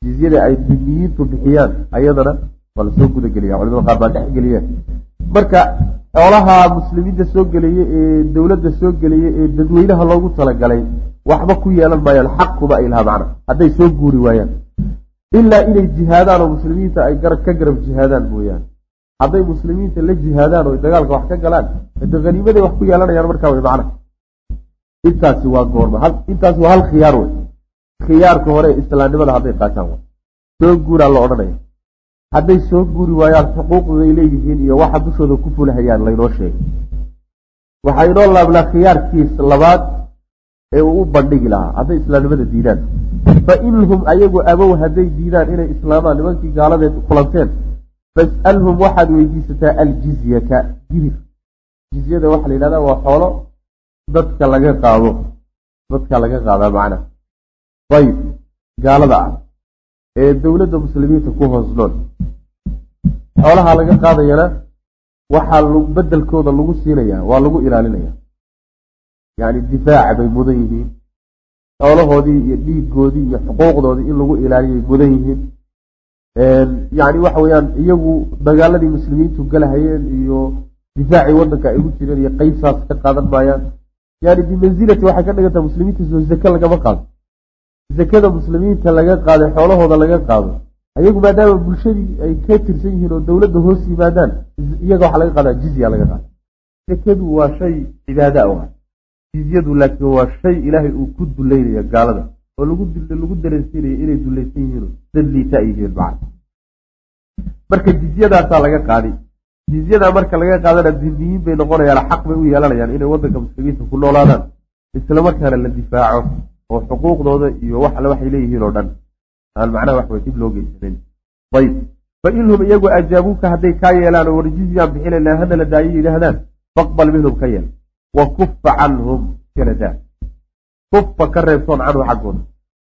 Jizyada ay duniyiintu bixiyaan. Ayadana waa la soo gudageliya culimada qaar baa dhexgeliyeen marka xoolaha muslimiinta soo gelaya ee dowladda soo gelaya ee dadweynaha loogu talagalay waxba ku yeelan maayaan xaq kuma ay lahaa macna. Hadday soo guuri waayaan. Ilaa inay jihaadaan oo muslimiinta ay ka garab jihaadaan mooyaane hadday muslimiinta la jihaadaan oo dagaalka wax ka galaan hade haniimaday wax ku yeelanayaan markaa way macna. Intaasi waa goorma. Intaasi waa hal khiyaar wey khiyaarka hore islaamnimada hadday qaataan soo guuraa la odhanaya. Hadday soo guuri waayaan xuquuqday leeyihiin iyo waxa dushooda ku fulahayaan laynoo sheegay. Waxaa inoo laablaa khiyaarkiis labaad ee uu u bandhigi lahaa hadday islaamnimada diidaan. Fa inhum ayagu abow hadday diidaan inay islaamaan nimankii gaaladeed kulanteen fas'alhum waxaad weydiisataa aljizyata jibir. Jizyada waxaa la yidhahdaa waa xoolo dadka laga qaado dadka laga qaadaa macnaha ayib gaalada ah ee dowladda muslimiinta ku hoos nool. Xoolaha laga qaadayana waxaa bedelkooda lagu siinayaa waa lagu ilaalinaya yani difaaca bay mudan yihiin. Xoolahoodii iyo dhiigoodii iyo xuquuqdoodii in lagu ilaaliyay mudan yihiin. Yani waxa weyaan iyagu dagaaladii muslimiintu galahayeen iyo difaacii wadanka ay ugu jireen iyo qeybsaas ka qaadan maayaan. Yani bimansilati waxay ka dhigantaa muslimiinta soo zake lagama qaado zakada muslimiinta laga qaaday xoolahooda laga qaado. Ayagu maadaama bulshadii ay ka tirsan yihiin oo dowladda hoos yimaadaan. Iyaga waxaa laga qaadaa jizya laga qaada zakadu waa shay cibaada u ah. Jizyadu laakiin waa shay ilaahay uu ku duleynaya gaalada oo lagu dareensiinaya inay dulaysan yihiin dad liita yihiin macna marka jizyadaasaa laga qaaday jizyadaa marka laga qaadana dindiyiin bay noqonayaan xaq bay u yeelanayaan inay wadanka muslimiinta ku noolaadaan. Isla markaana la difaaco oo xuquuqdooda iyo wax alle waxay leeyihiin oo dhan. Aan macnaha wax way dib loo geysanin ayib fa inhum iyagu ajaabuuka hadday kaa yeelaan oo warjizyaan bixinayna hana la daayo yidhaahdaan faqbal minhum ka yeel. Wa kufa canhum kala daa. Kufa ka reebtoon canhu xaggooda.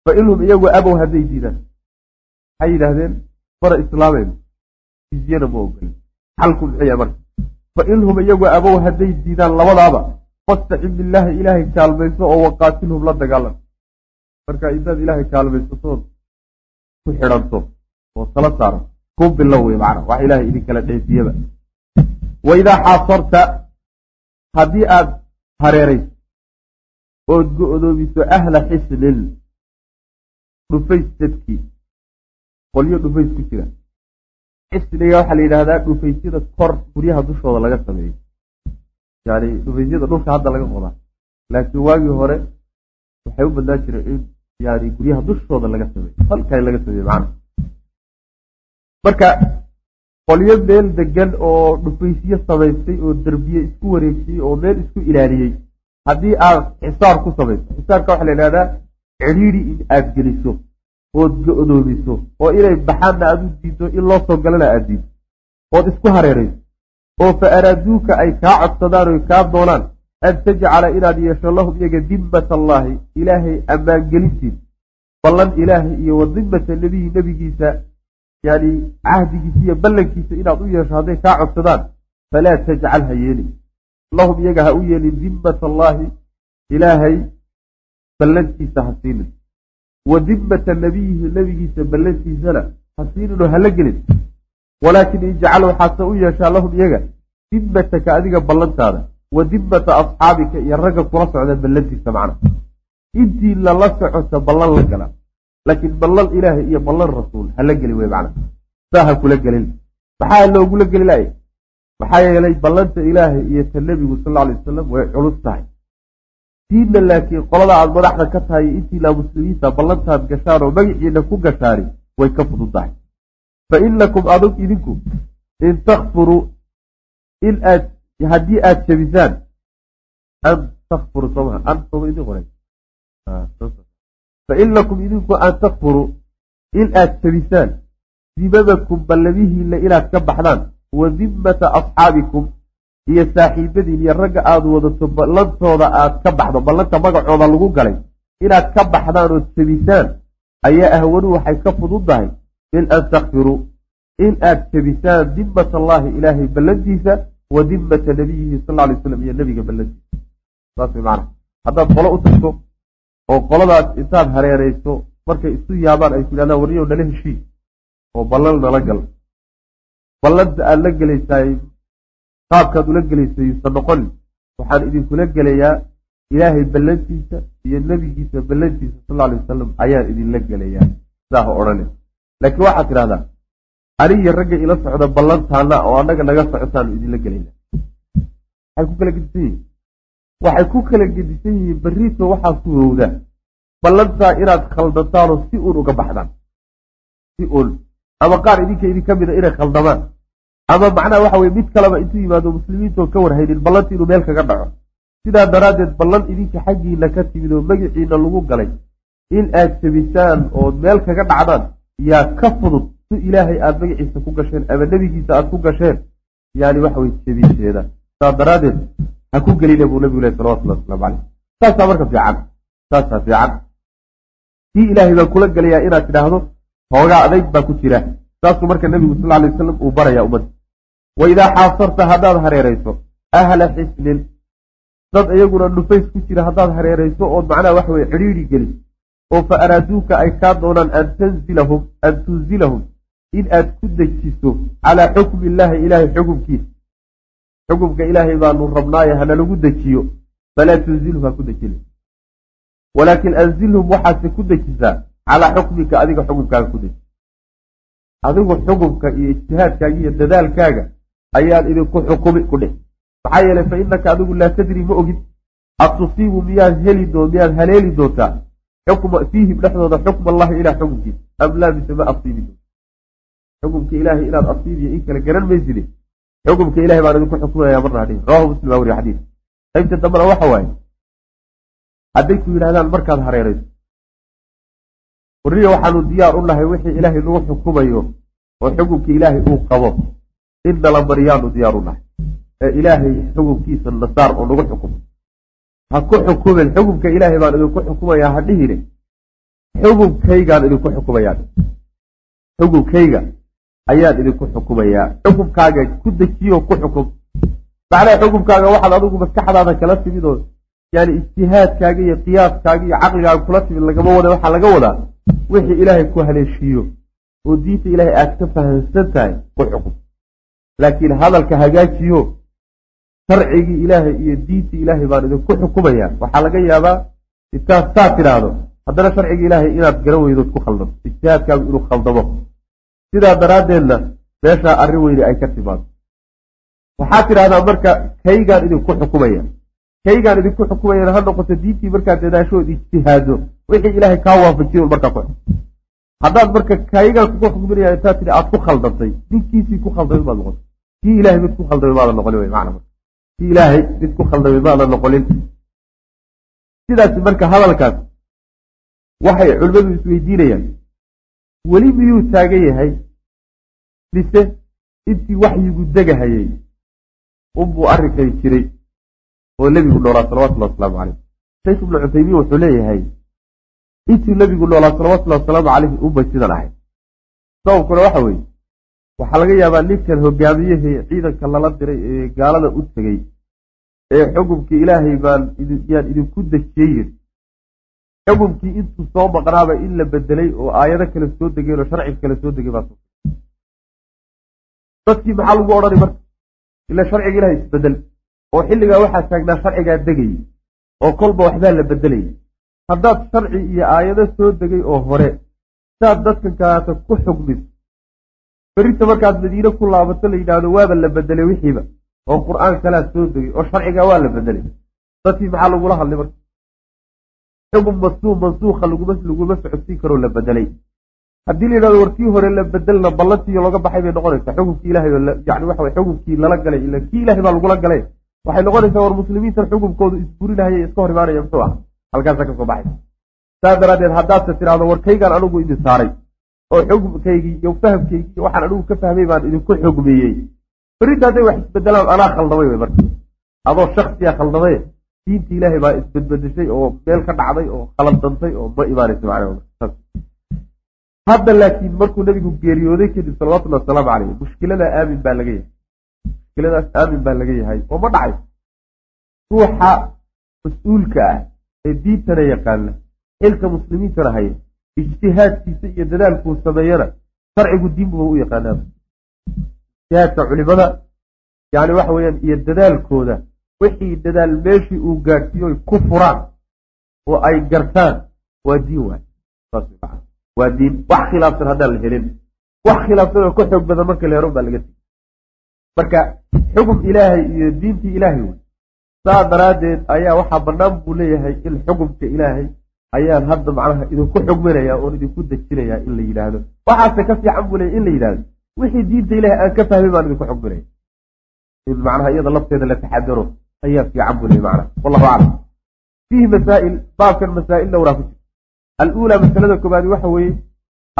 Fa inhum iyagu abow hadday diidaan. Waxay yidhaahdeen fara islaameyn jizyana ma ogolin xalku muxuya marka. Fa inhum iyagu abow hadday diidaan labadaaba fastacin billaahi ilaahay kaalmayso oo waqaatilhum la dagaalan marka intaad ilaahay kaalmaysatood ku xidhanto oo tala saaran ku bilow wey macna wax ilaahay idinkala dheefiyaba. Wa idaa xaasarta haddii aad hareerayso ood go-doomiso ahla xisnin dhufays dadkii qolyo dhufays ku jira. Xisniga waxaa la yidhahdaa dhufaysyada kor guryaha dushooda laga sameeyo yani dhufaysyada dhulka hadda laga qodaa. Laakiin waagii hore waxay u badnaan jireen in yani guryaha dushooda laga sameeyo halkaa laga sameeyo macna marka qolyo meel degan oo dhufaysyo samaystay oo derbiye isku wareejiyey oo meel isku ilaaliyey haddii aad xisaar ku samayso xisaarka waxaa la yidhahdaa cidhiidi in aad geliso ood go-doomiso oo inay baxaanna aad u diiddo in loo soo galana aad diiddo ood isku hareerayso oo fa araaduuka ay kaa codsadaan oy kaa doonaan an tajcala inaad yeesho lahum iyaga dimmata allaahi ilaahay ammaangelintiis ballan ilaahay iyo wa dimmata nebiyi nebigiisa yani cahdigiisa iyo ballankiisa inaad u yeesho hadday kaa codsadaan falaa tajcal ha yeelin lahum iyaga ha u yeelin dimmata allaahi ilaahay ballantiisa ha siinin wa dimmata nebiyihi nebigiisa ballantiisana ha siininoo hala gelin walaakin ijcal waxaase u yeeshaa lahum iyaga dimmataka adiga ballantaada wa dimmata asxaabika iyo ragga kula socda ballantiisa macna. Intii lala socota ballan la gala laakiin ballan ilaahay iyo ballan rasuul hala geli wey macna. Saa ha kula gelin. Maxaa loogula geli laaya maxaa yeelay ballanta ilaahay iyo ta nebigu sal alay wasalam way culus tahay. Diinna laakiin qolada aad madaxda ka tahay intiina muslimiinta ballantaad gashaan oo magaciina ku gashaani way ka fudud tahay. Fa inakum adug idinku in takfuruu in aad haddii aad jabisaan an takfuru somaa an soma idin qoray. Fa inakum idinku an takfuruu in aad jabisaan dimamakum ballamihiinna inaad ka baxdaan wa dimmata asxaabikum iyo saaxiibadiin iyo ragga aada wadato ballantooda aad ka baxdo ballanta magacooda lagu galay inaad ka baxdaan oo jebisaan ayaa ahwanu waxay ka fududdahay min an takfiruu in aad jebisaan dimmat allaahi ilaahay ballantiisa wa dimmata nabiyihi sal alay slam iyo nebiga ballantiisa saas way macana haddaad qolo u tagto oo qoladaas intaad hareerayso markay isu yaabaan ay ku yidhahdaan warniyow nala heshii oo ballan nala gal ballanta aad la gelaysaay qaabkaad ula gelaysa yuusan noqonin waxaan idinkula gelayaa ilaahay ballantiisa iyo nebigiisa ballantiisa sal alay wasalam ayaan idinla gelayaa sidaa ha odhane laakiin waxaad tidhahdaa anigiyo ragga ila socda ballantaana oo annaga naga socotaanu idinla gelayna waxay ku kala gedisan yihiin waxay ku kala gedisan yihiin berrito waxaa suurowdaa ballantaa inaad khaldataanoo si uun uga baxdaan. Si uun. Ama qaar idinka idinka mida inay khaldamaan. Ama macnaha waxa weye mid kaleba intuu yimaado muslimiintoo ka warhaynin ballantii inuu meel kaga dhaco. Sidaa daraaddeed ballan idinka xaggiina ka timid oo magiciina lagu galay in aad jebisaan ood meel kaga dhacdaan yaa ka fudud ilaahay aada magaciisa ku gasheen ama nebigiisa aada ku gasheen yani waxa weye jebiseeda saa daraaddeed ha ku gelina buu nabigu leh salawatullahi waslamu caleyh saasaa marka fiican saasaa fiican. Kii ilaahay baan kula gelayaa inaad tidhaahdo hoogaa adayg baa ku jira. Saasuu marka nebigu sal alay wasalam uu baraya ummadda wa idaa xaasarta haddaad hareerayso ahla xisnin. Dad iyaguna dhufays ku jira haddaad hareerayso ood macnaha waxa weye cidhiidhi geli oo fa araaduuka ay kaa doonaan an tanzilahum an tunzilahum in aad ku dejiso calaa xukmi illaahi ilaahay xukumkiisa xukumka ilaahay baanu rabnaaye hana lagu dejiyo falaa tunzilhum ha ku dejina walaakin anzilhum waxaase ku dejisaa calaa xukmika adiga xukumkaaga ku deji. Adigu xukumka iyo ijtihaadkaaga iyo dadaalkaaga ayaan idinku xukumi ku dheh maxaa yeelay fa innaka adigu laa tadri ma ogid. Atusiibu miyaad heli doo miyaad haleeli doontaa? Fiihim dhexdooda xukma allahi ilaa xukumkiisa am laa mise ma asiibi doonta xukumka ilaahay inaad asiibiyo in kale garan mayside xukumka ilahay baan idinku xukumaya marna hadhihi rawahu muslim baa wariya xadiis. Qaybta dambena waxa waaye hadday ku yidhahdaan markaad hareerayso wariya waxaanu diyaar u nahay wixii ilaahay nagu xukumayo oo xukumka ilaahay uu qabo in nala mariyaanu diyaar u nahay ee ilaahay xukumkiisa nasaar oo nagu xukumo ha ku xukumin xukumka ilaahay baan idinku xukumayaa ha dhihine xukumkaygaan idinku xukumayaa. Xukumkayga ayaan idinku xukumayaa. Xukumkaaga ku dejiyo ku xukum macnaha xukumkaaga waxaad adigu maskaxdaada kala timid oo yani ijtihaadkaaga iyo qiyaaskaaga iyo caqligaaga kula timid lagama wada waxaa laga wadaa wixii ilaahay ku haleeshiiyo oo diinta ilaahay aad ka fahamsan tahay ku xukum laakiin hadalka hagaajiyo sharcigii ilaahay iyo diintii ilaahay baan idinku xukumayaa. Waxaa laga yaabaa intaad saa tidhaahdo haddana sharciga ilaahay inaad garan weydood ku khaldamo ijtihaadkaagu inuu khaldamo sidaa daraaddeedna meeshaa arrin weyne ay ka timaado. Waxaad tidhahdaa marka kaygaan idinku xukumaya kaygaan idinku xukumayana ha noqoto diintii markaad dadaashood ijtihaado. Wixii ilaahay kaa waafajiyo markaa ku haddaad marka kaygaan kugu xukminaya intaad tidhi aad ku khaldantay ninkiisii ku khaldamay baad noqotay kii ilahay mid ku khaldamay maada noqonin wey macna kii ilaahay mid ku khaldamay maada noqonin. Sidaasi marka hadalkaas waxay culimmadu isweydiinayaan weli miyuu taagan yahay? Mise intii waxyigu degahayay unbuu arrinkani jiray oo nebigu noolaa salawatullahi wasalaamu caleyh shaykh ibnu cuthaymiin wuxuu leeyahay intii nebigu noolaa salawatullahi wasalaamu caleyhi unbay sidan ahayd sababkuna waxa weeye waxaa laga yaabaa ninkan hogaamiyahii ciidanka lala diray ee gaalada u tegey ee xukumkii ilaahay baan yaan idinku dejiyey yiri xukumkii intuu soo maqnaaba in la bedelay oo aayado kale soo degeen oo sharci kale soo degay baa dadkii maxaa lagu odhanay marka? Ila sharciga ilahay isbeddel oo xilligaa waxaa taagnaa sharcigaa degayay oo kolba waxbaa la bedelayay haddaad sharci iyo aayado soo degay oo hore saad dadkan kalaata ku xugmid berita markaad madiine ku laabato la yidhaahdo waaba la bedelay wixiiba oo qur'aan kalaa soo degay oo sharcigaa waa la bedelay. Dadkii maxaa lagula hadlay marka mansuuka laguma socodsiin karoo la bedelay. Haddii la yidhahdo warkii hore la bedelna ballantiiyo looga baxay bay noqonaysaa. Xukunkii ilahay yani waxa xukunkii lala galay ila kii ilahay baa lagula galay. Waxay noqonaysaa war muslimiintan xukunkoodu isburinahaya iska hor imaanaya muxuu ah. Halkaasa ka soo baxaysa saa daraaddeed haddaadse tidhahdo warkaygaan anigu idin saaray. Oo xukumkaygii iyo fahamkaygii waxaan anigu ka fahmay baan idinku xugmiyey berrinta hadday wax isbedelaan anaa khaldamay wey marka. Adoo shaksiya khaldamay diinta ilaahay baa isbedbedeshay oo meel ka dhacday oo khaladantay oo ma imaanaysa macnaha hadda laakiin markuu nabigu geeriyooday kadib salawatullahi wasalaamu caleyh mushkiladaa aamin baa laga yahay. Mushkiladaas aamin baa laga yahay oo ma dhacay. Ruuxa mas'uulka ah ee diintana yaqaana xilka muslimiintana haya ijtihaadkiisa iyo dadaalkuu sameeyana sharcigu diin buba u yaqaanaaba ijtihaadka culimada yani waxa weeyaan iyo dadaalkooda wixii dadaal meeshii uu gaadhsiiyo ku furaan oo ay gartaan waa diin waay. Waa diin. Wax khilaafsan haddaan la helin. Wax khilaafsan oo ka xoog badan marka la hero baa laga tegi marka xukum ilaahay iyo diintii ilaahay wey saa daraaddeed ayaa waxaa bannaan buu leeyahay in xukumka ilaahay ayaan hadda macnaha idinku xugminaya oon idinku dejinayaa in la yidhaahdo. Waxaase ka fiican buu leeyahy in la yidhahdo wixii diinta ilaahay aan ka fahmay baan idinku xugminaya. In macnaha iyada lafteeda la taxadaro ayaa fiican buu leey macna wallahu aclam fiihi masaa'il baabkan masaa'il dhowraa ku jira aluulaa masalada koobaadi waxa weeye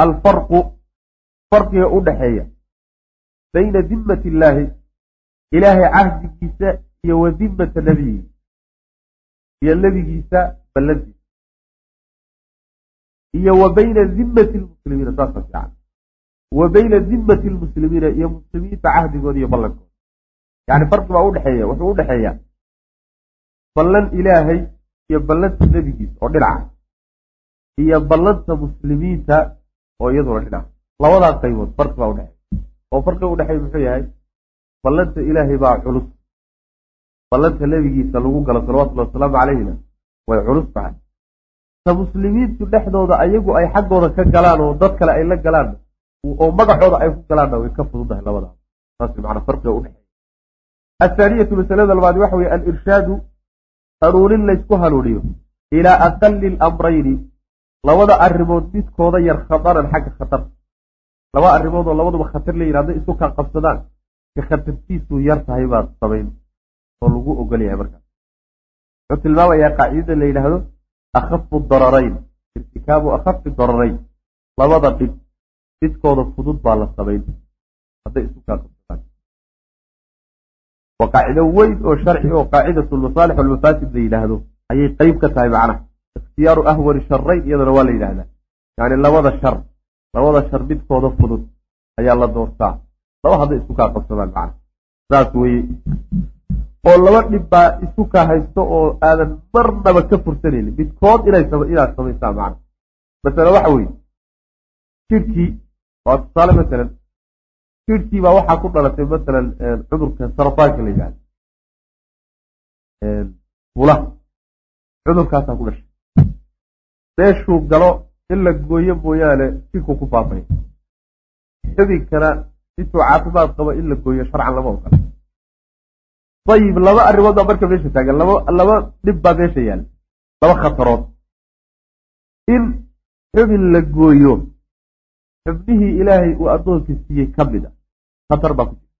alfarqu farqiga u dhaxeeya bayna dimmati illaahi ilaahay cahdigiisa iyo wa dimmata nebiyi iyo nebigiisa ballantiisa iyo wa bayna dimmati lmuslimiina saasa fiican wa bayna dimmati lmuslimiina iyo muslimiinta cahdigooda iyo ballankooda yani farqi baa udhexeeya wuxuu udhexeeyaa ballan ilaahay iyo ballanta nebigiisa oo dhinaca iyo ballanta muslimiinta oo iyaduna dhinaca labadaas qaybood farqi baa udhexeeya oo farqiga udhexeeya muxuu yahay ballanta ilaahay baa culus. Ballanta nebigiisa lagu galo salawatullhi wasalaamu calayhina way culus tahay. Ta muslimiintu dhexdooda ayagu ay xaggooda ka galaan oo dad kale ay la galaan oo magacooda ay ku galaanna way ka fududahay labadaas saas macnaa farqiga udhexeeya athaaniyatu masalada labaad waxa weye alirshaadu hanuunin laysku hanuuniyo ilaa aqali lamrayni labada arrimood midkooda yar khataran xagga khatar. Laba arrimood oo labaduba khatar la yidhahdo isu kaa qabsadaan. Ka khatartiisu yar tahay baad samayn oo lagu ogol yahay markaas wuxuu tilmaamayaa qaacidada la yidhaahdo akhafu dararayn irtikaabu akhafi dararayn labada dhib midkooda fudud baa la samayn hadday isu kaa qabsadaan waa qaacido weyn oo sharci oo qaacidatu lmasaalix walmafaasid la yidhaahdo ayay qeyb ka tahay macnaha ikhtiyaaru ahwani sharayn iyadana waa la yidhahdaa yani labada shar labada shar midkooda fudud ayaa la doortaa laba hadday isu kaa qabsadaan macna saas weye oo laba dhib baa isu kaa haysto oo aadan marnaba ka fursanaynin midkood inaad samaysaa macna masale waxa weye jirkii waa tusaale masalan jirkii baa waxaa ku dhalatay masalan cudurka sarataanka la yidhahda bulaha cudurkaasaa ku dhashay. Meeshuu galo in la gooyo mooyaane jirku ku faafay. Xubinkana intuu caafimaad qabo in la gooyo sharcan lama ogola. Ayib laba arrimood baa marka meesha taagan. Laba laba dhib baa meesha yaalla laba khatarood. In xubin la gooyo xubnihii ilaahay uu addoonka siiyey ka mid a khatar baa ku jirta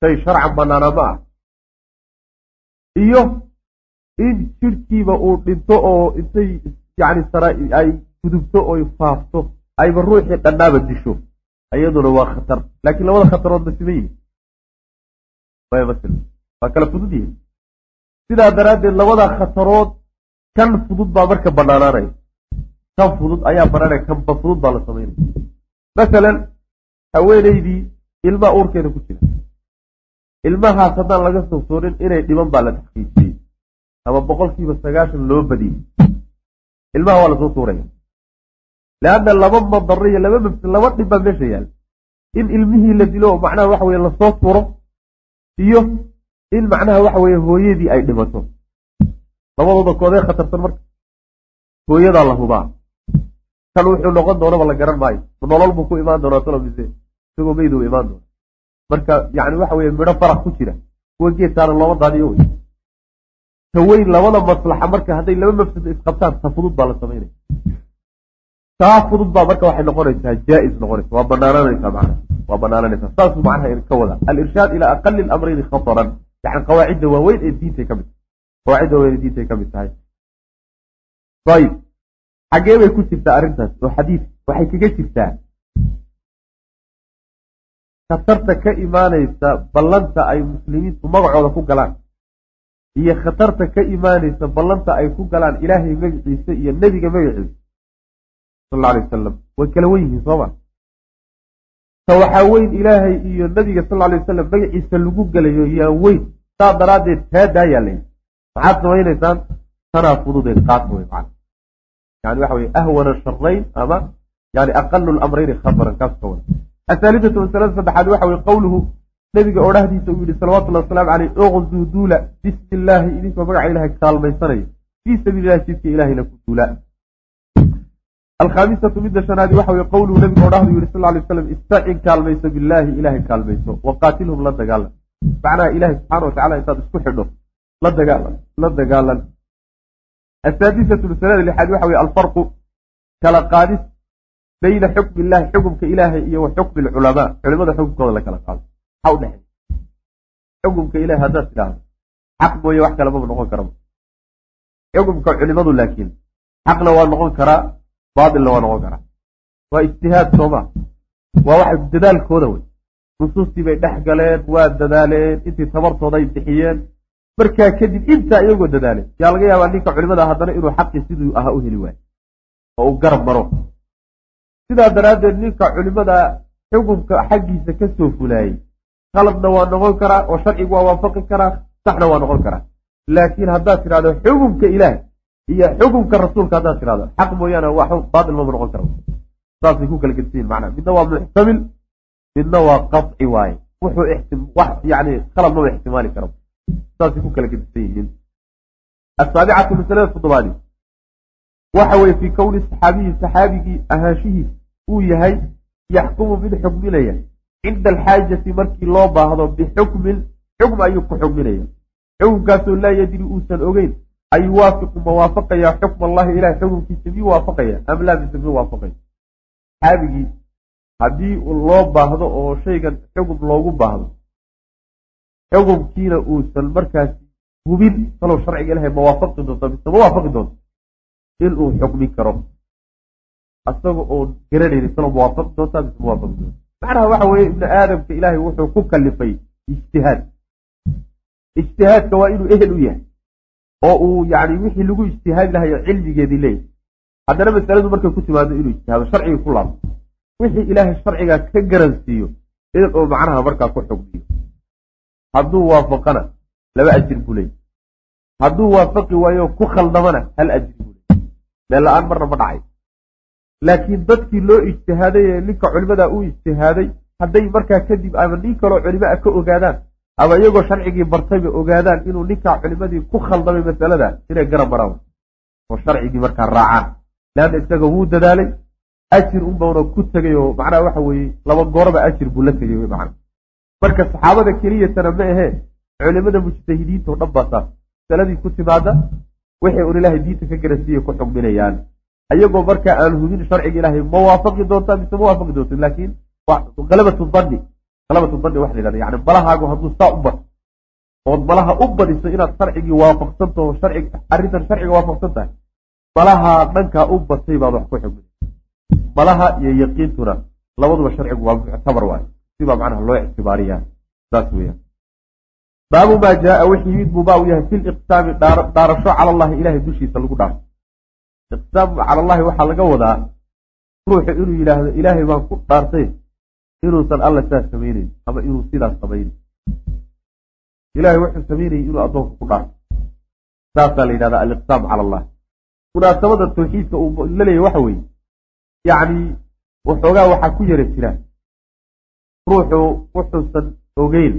shay sharcan banaana ma ah iyo in jidhkiiba uu dhinto oo intay yani sara ay gudubto oy faafto ayba ruuxii dhannaaba disho iyaduna waa khatar. Laakiin labada khatarood ma siman yihiin waa kala fudud yihiin sidaa daraaddeed labada khatarood kan fudud baa marka banaanaanaya. Kan fudud ayaa banaanaya kanba fudud baa la samaynaya masalan haweeneydii ilmaha uurkeeda ku jira. Ilmahaas haddaan laga soo soorin inay dhiban baa la taxqiijiyey ama boqolkiiba sagaashan loo badiyey. Ilmaha waa la soo tuuraya. Leanna laba madaro iyo laba mafsi laba dhib baa meesha yaal. In ilmihii la dilo oo macnaha waxa weye la soo tuuro iyo in macnaha waxa weye hooyadii ay dhimato. Labadooda koodee khatarsan marka. Hooyadaa la hubaa. Kan wuxuu noqon doonaba la garan maayo. Nolol buu ku imaan doonaa talo mise isagoo meyduu imaan doona marka yani waxa weye midho farax ku jira. Kuwa geedkaana looma daadiyo wey ta weyn labada maslaxa marka hadday laba mafsada isqabtaan ta fudud baa la samaynaya. Taa fudud baa marka waxay noqonaysaa jaa-is noqonaysa waa banaananaysaa macna waa banaananaysaa saasuu macnaha ka wada alirshaad ilaa aqali lamrayni khataran. Yani qawaacidda waaweyn ee diintay ka qawaacidda waaweyn ee diintay ka tahay. Ayib xaggee bay ku jirtaa arrintaas oo xadiid waxay kaga jirtaa khatarta ka imaanaysa ballanta ay muslimiintu magacooda ku galaan. Iyo khatarta ka imaanaysa ballanta ay ku galaan ilaahay magaciisa iyo nebiga magaciisa sal alay wasalam way kala wen yihiin sooma ta waxaa weyn ilaahay iyo nebiga sal alay wasalam magaciisa lagu gelayo yaa weyn. Saa daraaddeed taa daayaa layi maxaad samaynaysaan? Tanaa fududeed qaata wey macana yani waxa weye ahwana sharayn ama yani aqalu lamrayni khataran kaas ka wada athaalithatu masalada saddexaad waxa weye qowluhu nebiga odhahdiisa uu yihi salawatullahi wasalaamu caleyh uqzuu duula bismi illaahi idinkoo magaca ilahay kaalmaysanayo fii sabiili illahi jidka ilahayna ku duula alkhaamisatu midda shanaadi waxa weye qowluhu nebiga odhahdu yihi sal lay waslam istacin kaalmayso billaahi ilahay kaalmayso waqaatilhum la dagaalan macnaha ilahay subxana watacala intaad isku xidho la dagaalan la dagaalan asaadisatu masalada lixaad waxa weye alfarqu kala qaadis bayna xukmi illahi xukumka ilaahay iyo wa xukmi alculamaa culimada xukumkooda la kala qaado. Maxaa udhexeeya xukumka ilahay haddaad tidhaahdo xaq mooye wax kale maba noqon karaba xukumka culimadu laakiin xaqna waa noqon karaa baatilna waa noqon karaa. Waa ijtihaad sooma. Waa waxay dadaalkooda wey. Nusuustii bay dhex galeen waa dadaaleen intii tabartooda ay bixiyeen. Markaa kadib intaa iyagoo dadaaleen yaa laga yaabaa ninka culimada haddana inuu xaqii siduu ahaa u heli waayo. Oo uu garab maro sidaa daraaddeed ninka culimada xukumka xaggiisa ka soo fulaayey qaladna waa noqon karaa oo sharcigu waa waafaqi karaa saxna waa noqon karaa. Laakiin haddaad tidhahdo xukumka ilaah iyo xukumka rasuulka haddaad tidhahdo xaq mooyaane wax baatil maba noqon kara saasay ku kala gedsiyin macnaa midna waa muxtamil midna waa qaci waaye. Wuxuu wax yani khalad maba ixtimaali karo. Saasay ku kala gedisan yihiin asaabicatu masalada toddobaadi waxa weye fii kowni saxaabiyi saxaabigii ahaanshihiis uu yahay yaxkumu mid xukminaya cinda alxaajati markii loo baahdo bixukmin xukm ayuu ku xukminaya xukumkaasoo laa yadri uusan ogeyn ayuwaafiqu ma waafaqayaa xukm allahi ilahay xukumkiisa miyuu waafaqaya am laa mise miyuu waafaqaya saxaabigii haddii loo baahdo oo shaygan xukum loogu baahdo xukumkiina uusan markaasi hubin salow sharciga ilahay ma waafaqi doonto mise ma waafaqi doonto inuu xukmin karo. Asaga oon garanayni salow ma waafaqi doontaa mise ma waafaqi doonto macnaha waxa weeye ibni aadamka ilaahay wuxuu ku kalifay ijtihaad. Ijtihaadka waa inuu ehel u yahay oo uu yani wixii lagu ijtihaadi lahayo cilmigeedii leeyahy haddana masaladu markay ku timaado inuu ijtihaado sharcigii ku laabto. Wixii ilaahay sharcigaa ka garansiiyo inuu macnaha markaa ku xugmiyo hadduu waafaqana laba ajir buu leeyay hadduu waafaqi waayo ku khaldamana hal ajir buu leeyay meel la'aan marna ma dhacay. Laakiin dadkii loo ijtihaaday ee ninka culimadaa u ijtihaaday hadday markaa kadib ama nin kaloo culimo a ka ogaadaan ama iyagoo sharcigii bartayba ogaadaan inuu ninkaa culimadii ku khaldamay masalada inay garab maraan. Oo sharcigii markaa raacaan. Leanna isaga wuu dadaalay ajir unbauna ku tegay oo macnaha waxa weeye laba gooraba ajir buu la tegay wy macna marka saxaabada keliyatana ma ahee culimada mujtahidiinta o dhan baa saas. Masaladii ku timaada waxay un ilaahay diinta ka garansiiya ku xugminayaan ayagoo markaa aan hubin sharciga ilaahay ma waafaqi doontaa mise ma waafaqi doonta laakiin halabatu danni halabatu danni waxa la yhahda yani balahaagu hadduu saa u bato ood malaha u badiso inaad sharcigii waafaqsantaho sharcig arrintan sharciga waafaqsan tahay malaha dhankaa u batay baad wax ku xugmin malaha iyo yaqiintuna labaduba sharcigu waa muctabar waayo sibaa macnaha loo ictibaariyaa saas weyaan baabu maa jaaa wixii yimid buu baa u yahay fi liqsaami dhaarasho cala allahi ilahay dushiisa lagu dhaarto iqsaamu cala allahi waxaa laga wadaa ruuxu inuu yidhaahdo ilaahay baan ku dhaartay inuusan alla sidaas samaynayn ama inuu sidaas samaynin. Ilahay wuxuu samaynayay inuu addoonka ku dhaarto saasaa la yidhahdaa aliqsaam cala allah munaasabada tawxiidka uu la leeyahy waxa weeye yacni waxoogaa waxaa ku yara jira. Ruuxu wuxuusan ogeyn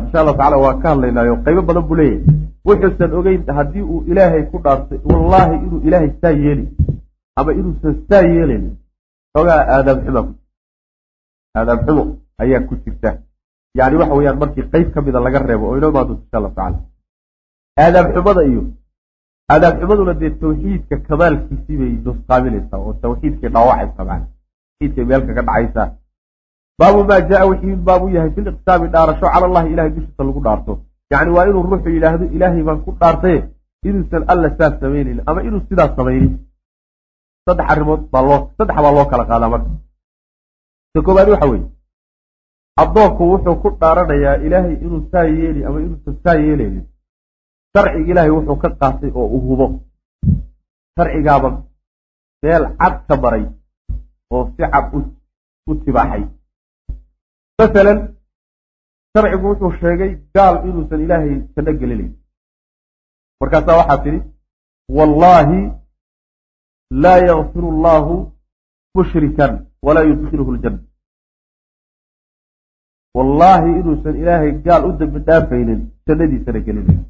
insha allahu tacala waa ka hadlaynaayo. Qaybo badan buu leeyahay. Wuxuusan ogeyn haddii uu ilaahay ku dhaartay wallaahi inuu ilaahay saa yeeli. Ama inuusan saa yeelaynin xoogaa aadaab xumaa ku aadaab xumo ayaa ku jirta. Yani waxa weeyaan markii qayb ka mida laga reebo oo inoo imaan insha allahu tacala aadaab xumada iyo aadaab xumaduna dee tawxiidka kamaalkiisii bay nusqaaminaysaa oo tawxiidkay dhaawacaysa macana tawxiidkay meel kaga dhacaysaa baabu maa jaa wixii baabu yahay fi liqsaami dhaarasho cala allahi ilahay dushiisa lagu dhaarto. Yacni waa inuu ruuxu yidhaahdo ilaahay baan ku dhaartaye inuusan alla saas samaynayn ama inuu sidaas samaynin. Saddex arrimood baa loo saddex baa loo kala qaadaa marka. Ta koobaad waxa weeye addoonku wuxuu ku dhaaranayaa ilaahay inuu saa yeeli ama inuusan saa yeelaynin sharciga ilaahay wuxuu ka qaatay oo uu hubo. Sharcigaaba meel cad ka maray oo si cad u tibaaxay masalan sharcigu wuxuu sheegay gaal inuusan ilaahay janno gelinayn markaasaa waxaa tidhi wallaahi laa yakfiru allaahu mushrikan walaa yudkiluhu ljanna. Wallaahi inuusan ilaahay gaal u dembi dhaafaynin jannadiisana gelinayn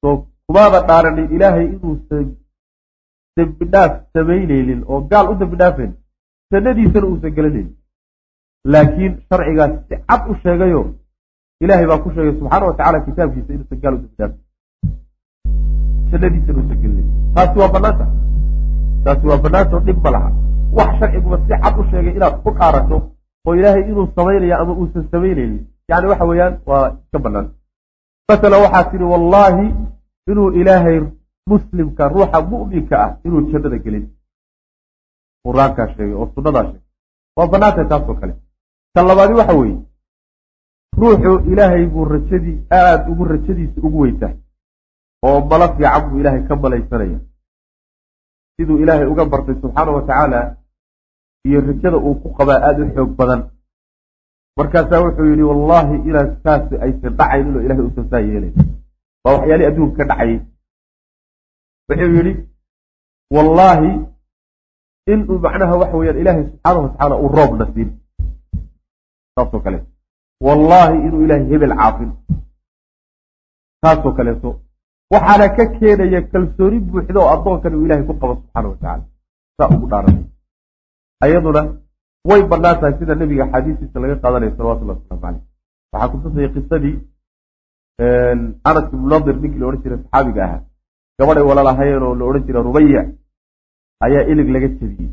soo kumaada dhaaranin ilaahay inuusan dembi dhaaf samaynaynin oo gaal u dembi dhaafaynin jannadiisana uusan gelinaynin laakiin sharcigaas si cad u sheegayo ilaahay baa ku sheegay subxaana watacala kitaabkiisa inuusan gaal u dembi dhaafin jannadiisana uusan gelinayn taasi waa banaanta taasi waa banaantao dhib ma laha. Wax sharciguba si cad u sheegay inaad ku dhaarato oo ilaahay inuu samaynaya ama uusan samaynaynin yani waxa weeyaan waa iska banaan masala waxaa tidhi wallaahi inuu ilaahay muslimka ruuxa mu'minka ah inuu jannada gelin. Qur'aankaa sheegay oo sunnadaa sheegay. Waa bannaantahay taasoo kale tan labaadi waxa weeye ruuxu ilaahay buu rajadii aada ugu rajadiisa ugu weyntahay oo malo fiican buu ilaahay ka malaysanaya siduu ilaahay uga bartay subxaana wa tacaala iyo rajada uu ku qabaa aada u xoog badan. Markaasaa wuxuu yidhi wallaahi inaan saas aysan dhacayn inuu ilahay usan saa yeelayn waa waxyaalihii adduunka ka dhacayay wuxuu yidhi wallaahi inuu macnaha waxa weyaan ilaahay subxaana wa tacaala uu roob nasiin saasoo kale wallaahi inuu ilaahay hebel caafin. Taasoo kaleeto waxaana ka keenaya kalsooni buuxda oo addoonkan uu ilahay ku qabo subxaana wa tacaala. Saa ugu dhaaranay ayaduna way bannaan tahay sida nebiga axaadiistiisa laga qaadanayo salawatullahi wasalaamu caleyh waxaa kutusaya qisadii anas ibnu nadir ninkii la odhan jiray saxaabiga ahaa. Gabadhay walaalahayeen oo la odhan jira rubaya ayaa ilig laga jebiyey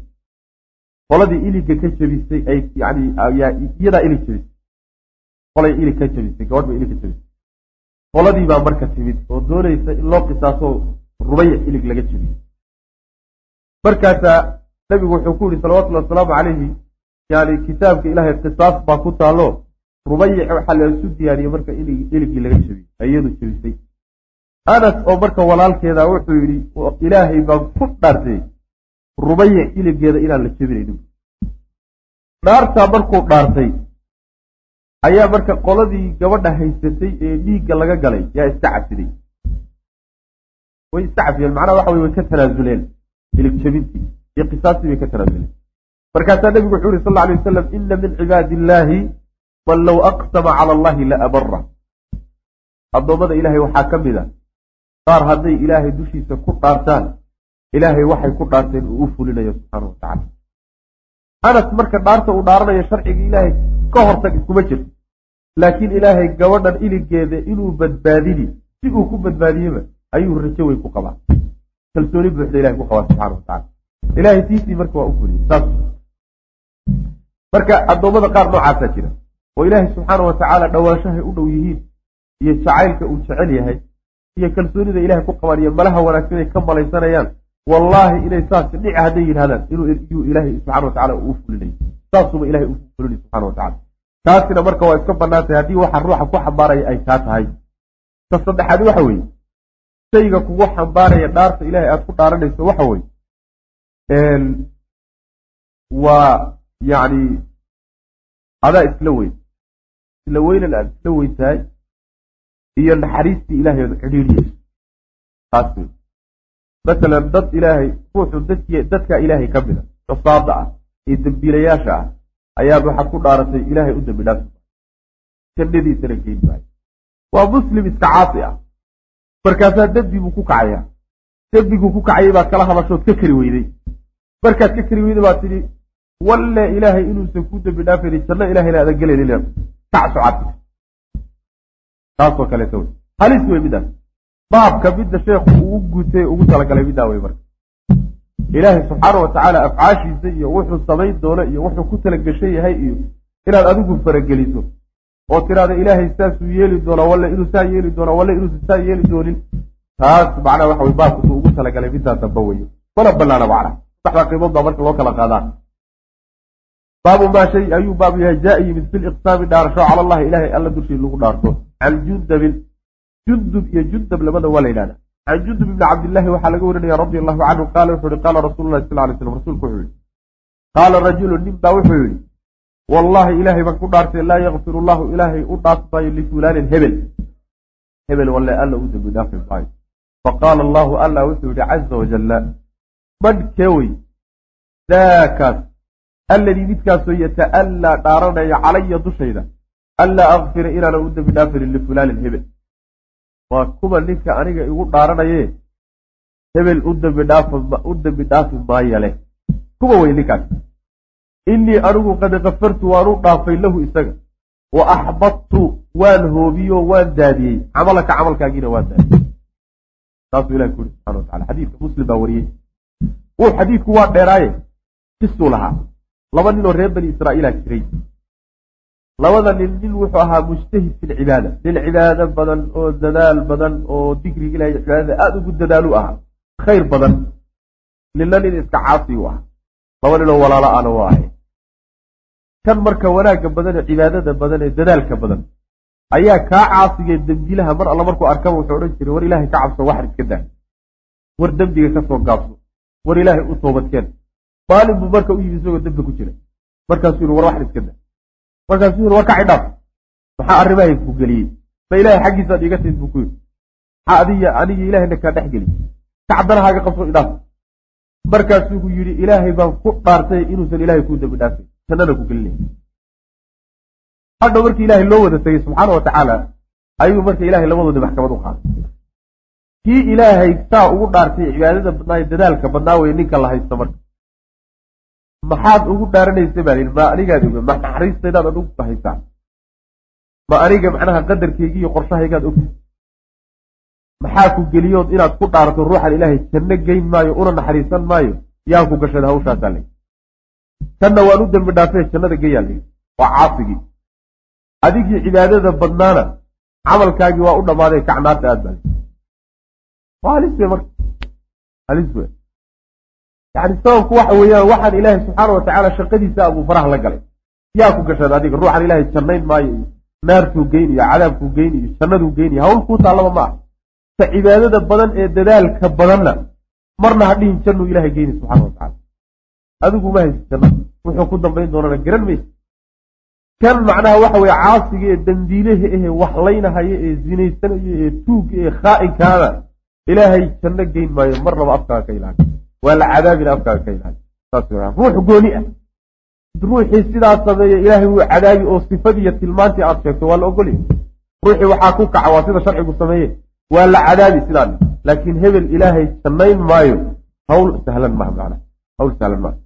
qoladii iligga ka jebisay ay yani iyadaa ilig jebisay qolay ilig ka jebisay gabadh ba ilig ka jebisay qoladii baa marka timid oo doonaysa in loo qisaasoo rubaya ilig laga jebiyey markaasaa nabigu wuxuu ku yihi salawatullahi wasalaamu calayhi. Yani kitaabka ilaahay qisaas baa ku taalo rubayic waxaa laisu diyaariyey marka iligii laga jebiyey iyadu jebisay anas oo marka walaalkeeda wuxuu yidhi ilaahay baan ku dhaartay rubayic iligeeda inaan la jebinaynin. Dhaartaa markuu dhaartay ayaa marka qoladii gabadha haysatay ee dhiigga laga galay yaa iska cafiday way iska cafiyeen macnaha waxa wey way ka tanaasuleen ilig jebintii iyo qisaastii bay ka tanaasuleen markaasaa nebigu wuxuu yuri sal alay wasalam ina min cibaadi illaahi man low aqsama cala allahi la abara addoommada ilaahay waxaa ka mid a qaar hadday ilaahay dushiisa ku dhaartaan ilaahay waxay ku dhaarteen uu u fulinayo subxaana wa tacala anas marka dhaarta uu dhaaranayo sharciga ilaahay ka hortag iskuma jirto laakiin ilaahay gabadhan iligeeda inuu badbaadini si uu ku badbaadiyeba ayuu rajo weyn ku qabaa. Kalsooni buuxda ilahay ku qabaa subxana wa tacala ilahay tiisii marka waa u fuliyey saas. Marka addoommada qaar noocaasaa jira. Oo ilaahay subxaana wa tacaala dhowaanshahay u dhow yihiin iyo jacaylka uu jecel yahay iyo kalsoonida ilahay ku qabaan iyo malaha wanaagsan ay ka malaysanayaan wallaahi inay saas dhici hadday yidhahdaan inuu ilaahay subxana wa tacala uu fulinayo. Saasuba ilahay u fulinay subxana wa tacala taasina marka waa iska bannaantahay haddii waxa ruuxa ku xambaaraya ay taa tahay. Ta saddexaad waxa weeye shayga kugu xambaaraya dhaarta ilaahay aada ku dhaaranayso waxa weye waa yacni adaa isla weyn. Isla weynan aada isla weyn tahay iyo naxariistii ilaahay ood cidhiidhiyeyso taas wey masalan dad ilaahay ruuxu dadk dadkaa ilaahay ka mida cusaada ah ee dembiilayaasha ah ayaad waxaad ku dhaaratay ilaahay u dembi dhaafi jannadiisana geyn maayo waa muslim iska caasi ah. Markaasaa dembi buu ku kacayaa dembiguu ku kacayay baad kala hadashood ka kari weyday. Markaad ka kari weyday baad tidhi walle ilaahay inuusan ku dembi dhaafaynin janno ilahayna aadan gelaynin kacso cad. Taasoo kaleeto wey halis wey midaas baabka midda sheekhu uu u gutay ugu talagalay middaa wey marka. Ilaahay subxaana wa tacaala afcaashiisa iyo wuxuu samayn doono iyo wuxuu ku talagashan yahay iyo inaad adigu farageliso oo tiraada ilaahay saasuu yeeli doonaa walle inuu saa yeeli doonaa walle inuusan saa yeeli doonin taas macnaha waxa wey baabkusu ugu talagalay middaa damba weyo mana banaana macna saddexdaa qiimood baa marka loo kala qaadaa. Baabu maa shay ayuu baabu yahay jaa yimid fi liqsaami dhaarasho cala allahi ilahay alla dushii lagu dhaarto. Can jundabin jundub iyo jundab labada waa la yidhahda can jundub ibni cabdillahi waxaa laga warinaya radi allahu canhu qaala wuxuu yihi qaala rasuulu lahi sal lay slam rasuulku wuxuu yihi qaala rajulu nin baa wuxuu yihi wallahi ilaahay baan ku dhaartay laa yakfir allahu ilaahay u dhaafi maayo lifulaanin hebel. Hebel walle alla u dembi dhaafi maayo faqaala allahu alla wuxuu yihi caza wajalla man keewey daakaas alladii midkaasoo yata'allaa dhaaranaya calaya dushayda anlaa akfira inaana u dembi dhaafinin lifulaanin hebel waa kuwa ninka aniga igu dhaaranaye hebel u dembi dhaafi maaya leh. Kuwa wey ninkaas innii anigu qad kafartu waan u dhaafay lahu isaga. Wa axbadtu waan hoobiyo waan daadiyey. Camalaka camalkaagiina waan daadiyey. Saasuu ilahi ku yuri subxana wa tacala xadiidka muslim baa wariyey. Wuu xadiidku waa dheeraaye. Kisuu lahaa. Laba ninoo reer bani israa'iila jiray labada nin nin wuxuu ahaa mujtahid fi lcibaada nin cibaado badan oo dadaal badan oo digriga ilahay cibaadada aada ugu dadaalu ahaa khayr badan. Ninna nin iska caasi u ah. Laba ninoo walaalo ana u ahay. Kan marka wanaagga badan ee cibaadada badan ee dadaalka badan ayaa kaa caasigee dembilaha mar alla markuu arkaba wuxuu odhan jiray war ilaahay ka cabso waxan iska daa war dembiga ka soo gaabso. War ilaahay u toobadkeen. Maalin buu marka u yimi isagoo dembi ku jira markaasuu yihi war waxan iska daa markaasuu yihi war kaci dhaaf maxaa arrimahay ku geliyey ma ilaahay xaggiisaad iiga timid buu ku yidhi maxaa adiga aniga ilaahayna kaa dhex geliy kacdanahaaga qabso idhaaf. Markaasuu ku yidhi ilaahay baan ku dhaartay inuusan ilaahay kuu dembi dhaafay jannada ku gelinay hadhow markii ilaahay loo wada tegey subxaana wa tacaala ayuu marka ilahay labadoodii maxkamad u qaaday. Kii ilaahay saa ugu dhaartay cibaadada badnaayo dadaalka badnaa weye ninka la haysto marka maxaad ugu dhaaranaysa baa ma anigaad oga ma naxariistaydaad adigu bahaysaa ma aniga macnaha qadarkaygi iyo qorshahaygaad ogta maxaa ku geliyood inaad ku dhaarto ruuxan ilaahay janno geyn maayo una naxariisan maayo yaa ku gashada hawshaasaa layi kanna waan u dembi dhaafee jannada geyaa layi waa caasigii adigii cibaadada badnaana camalkaagii waa u dhammaaday kacnaarta aad baa waa halis we marka. Halis we yani sababku waxa weeyaan waxaan ilaahay subxaana watacaala shaqadiisa abuu faraha la galay. Yaa ku gashada adiga ruuxan ilaahay jannayn maayo iyo naartuu geyniyo cadaabkuu geyniyo jannaduu geyniyo hawl kuu taallaba ma ah ta cibaadada badan ee dadaalka badanna marna ha dhihin jannuu ilahay geyni subxana watacaala adigu ma haysi janna wuxuu ku dambayn doonana garan maysa kan macnaha waxa weye caasiga ee dambiilaha ehe waxlaynahaya ee zinaysanaya ee tuugga ee khaa'inkaana ilaahay janno geyn maayo mar laba afkaaga ka ilaali waa la cadaabina afkaaga ka ilaali saas ruux gooni ah. Ruuxii sidaas sameeya ilaahay wuu cadaabi oo sifadiiyo tilmaantii aad sheegto waa la ogolya ruuxii waxaa ku kaca waa sida sharcigu sameeye waa la cadaabi sidaan laakiin hebel ilaahay jannayn maayo. Hawl sahlan maha macna. Hawl sahlan maaha.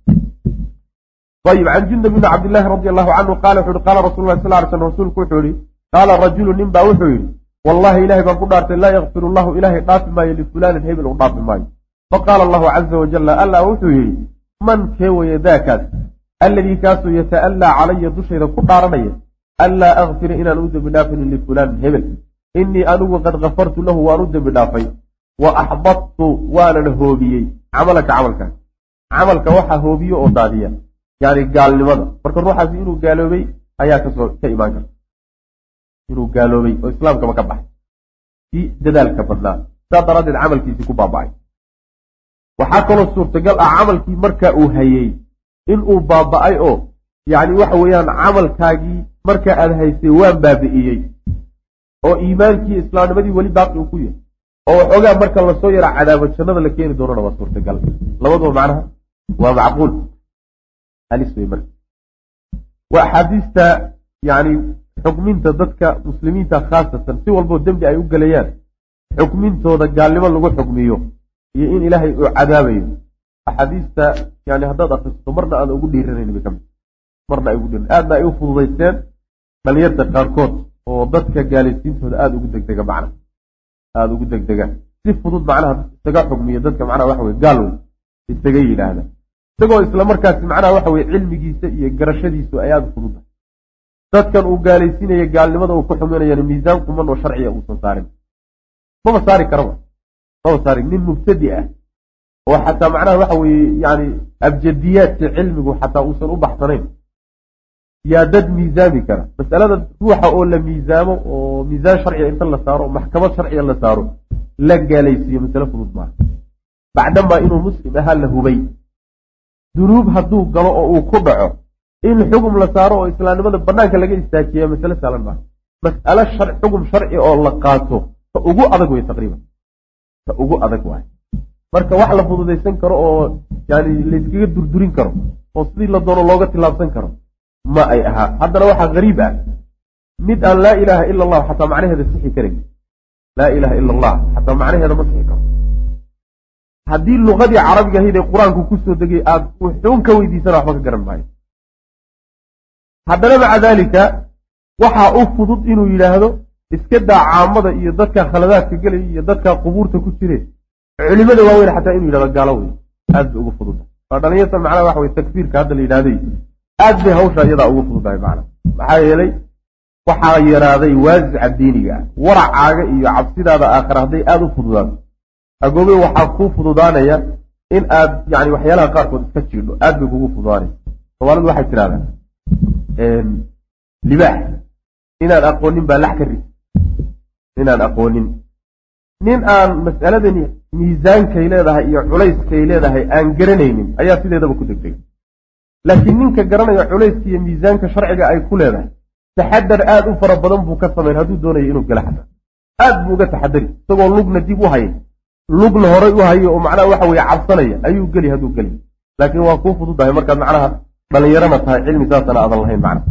Ayib can jundab bni cabdillaahi radi allahu canhu qaala wuxu uhi qaala rasul sal ly slm rasuulku wuxuu yihi qaala rajulu nin baa wuxuu yidhi wallahi ilahay baan ku dhaartay laa yakfiru llahu ilaahay dhaafi maayo lifulaanin hebel u dhaafi maayo faqaala allahu caza wajalla allah wuxuu yidhi man kee weye daakaas alladii kaasuu yata'allaa calaya dushayda ku dhaaranaya anlaa akfira inaan u dembi dhaafinin lifulaanin hebel innii anigu qad kafartu lahu waan u dembi dhaafay wa axbadtu waanan hoobiyey camalaka camalkaas camalka waxaa hoobiye oo daadiya yani gaalnimada marka ruuxaasi inuu gaaloobay ayaa ka soo ka imaan karta inuu gaaloobay oo islaamkaba ka baxay kii dadaalka badnaa saa daraaddeed camalkiisii ku baaba'ay waxaa kaloo suurtagal ah camalkii marka uu hayey inuu baaba'ay oo yani waxa weeyaan camalkaagii marka aad haysay waan baabi'iyey oo iimaankii islaamnimadii weli baaqi uu ku yahay oo waxoogaa marka la soo yara cadaabo jannada la keeni doonana waa suurtagal. Labaduba macnaha waa macquul. Halis wey marka. Waa axaadiista yani xukminta dadka muslimiinta khaasatan si walboo dembi ay u gelayaan xukmintooda gaalnimo lagu xukmiyo iyo in ilaahay uu cadaabayo. Axaadiista yani haddaad akristo marna aada ugu dhiiranayn bay ka mid marna ay ugu dhiiran aadna ay u fududaysteen dhalinyarta qaarkood oo dadka gaalaysiintooda aada ugu degdega macna. Aada ugu degdegaan si fudud macnaha isaga xukmiyo dadka macnaha waxa weye gaal isaga yidhaahda. Isagoo isla markaasi macnaha waxa weye cilmigiisa iyo garashadiisu ay aada u fududahay dadkan uu gaalaysiinaya gaalnimada uu ku xuminayana miisaan kuman oo sharciga uusan saarin. Maba saari karaba saari nin mubtadi ah oo xataa macnaha waxa weeye yani abjadiyaadka cilmigu xataa uusan u baxsanayn yaa dad miisaami kara. Masalada ruuxa oo la miisaamo oo miisaan sharciga inta la saaro maxkamad sharciga la saaro la gaalaysiiyo masale fudud maaha. Bacdamaa inuu muslim ahaa la hubay. Dunuub hadduu galo oo uu ku dhaco in xugum la saaro oo islaamnimada banaanka laga istaajiya masale saalan maaha mas'alo xugum sharci oo la qaato ta ugu adag wey taqriiban ta ugu adag waay. Marka wax la fududaysan karo oo yani layskaga durdurin karo oo sidii la doono looga tilaabsan karo ma ay ahaa. Haddana waxaa gariib ah. Mid aan laa ilaaha ila allah xataa macnaheeda sixi karayn laa ilaha ila allah xataa macnaheeda ma sixi karo. Haddii luqadii carabiga ahayd ee qur'aanku ku soo degay aad wuxuun ka weydiisana waxba ka garan maayo. Haddana maca daalika waxaa u fudud inuu yidhaahdo iska daa caamada iyo dadka khaladaadka gelaya iyo dadka qubuurta ku jire. Culimada waaweyn xataa inuu yidhahdo gaalo wey aad bay ugu fududa waa dhalinyarta macnaha waxa wey takfiirka hadda la yidhahday. Aad bay hawsha iyadaa ugu fududahay macna maxaa yeelay waxaa yaraaday waasica diiniga. Ah waracaaga iyo cabsidaada aakhira hadday aada u fududaato agoobe waxaa kuu fududaanaya in aad yani waxyaalaha qaarkood iska jiidho. Aad bay kugu fududaanaysa. Soomaalidu waxay tidhahdaan libaax. Inaan aqoonin baa lax ka rid inaan aqoonin. Nin aan mas'aladani miisaankay leedahay iyo culayskay leedahay aan garanaynin ayaa sideedaba ku degdegay laakiin ninka garanaya culayska iyo miisaanka sharciga ay ku leedahay taxadar aada u fara badan buu ka samayn hadduu doonayo inuu gala xataa aad buu uga taxadari isagoo lugna dib u hayay lugna horay u hayo oo macnaha waxa weye cabsanaya ayuu geli hadduu geli. Laakiin waa kuu fududahay markaad macnaha dhalinyarana tahay cilmi saasana aadan lahayn macna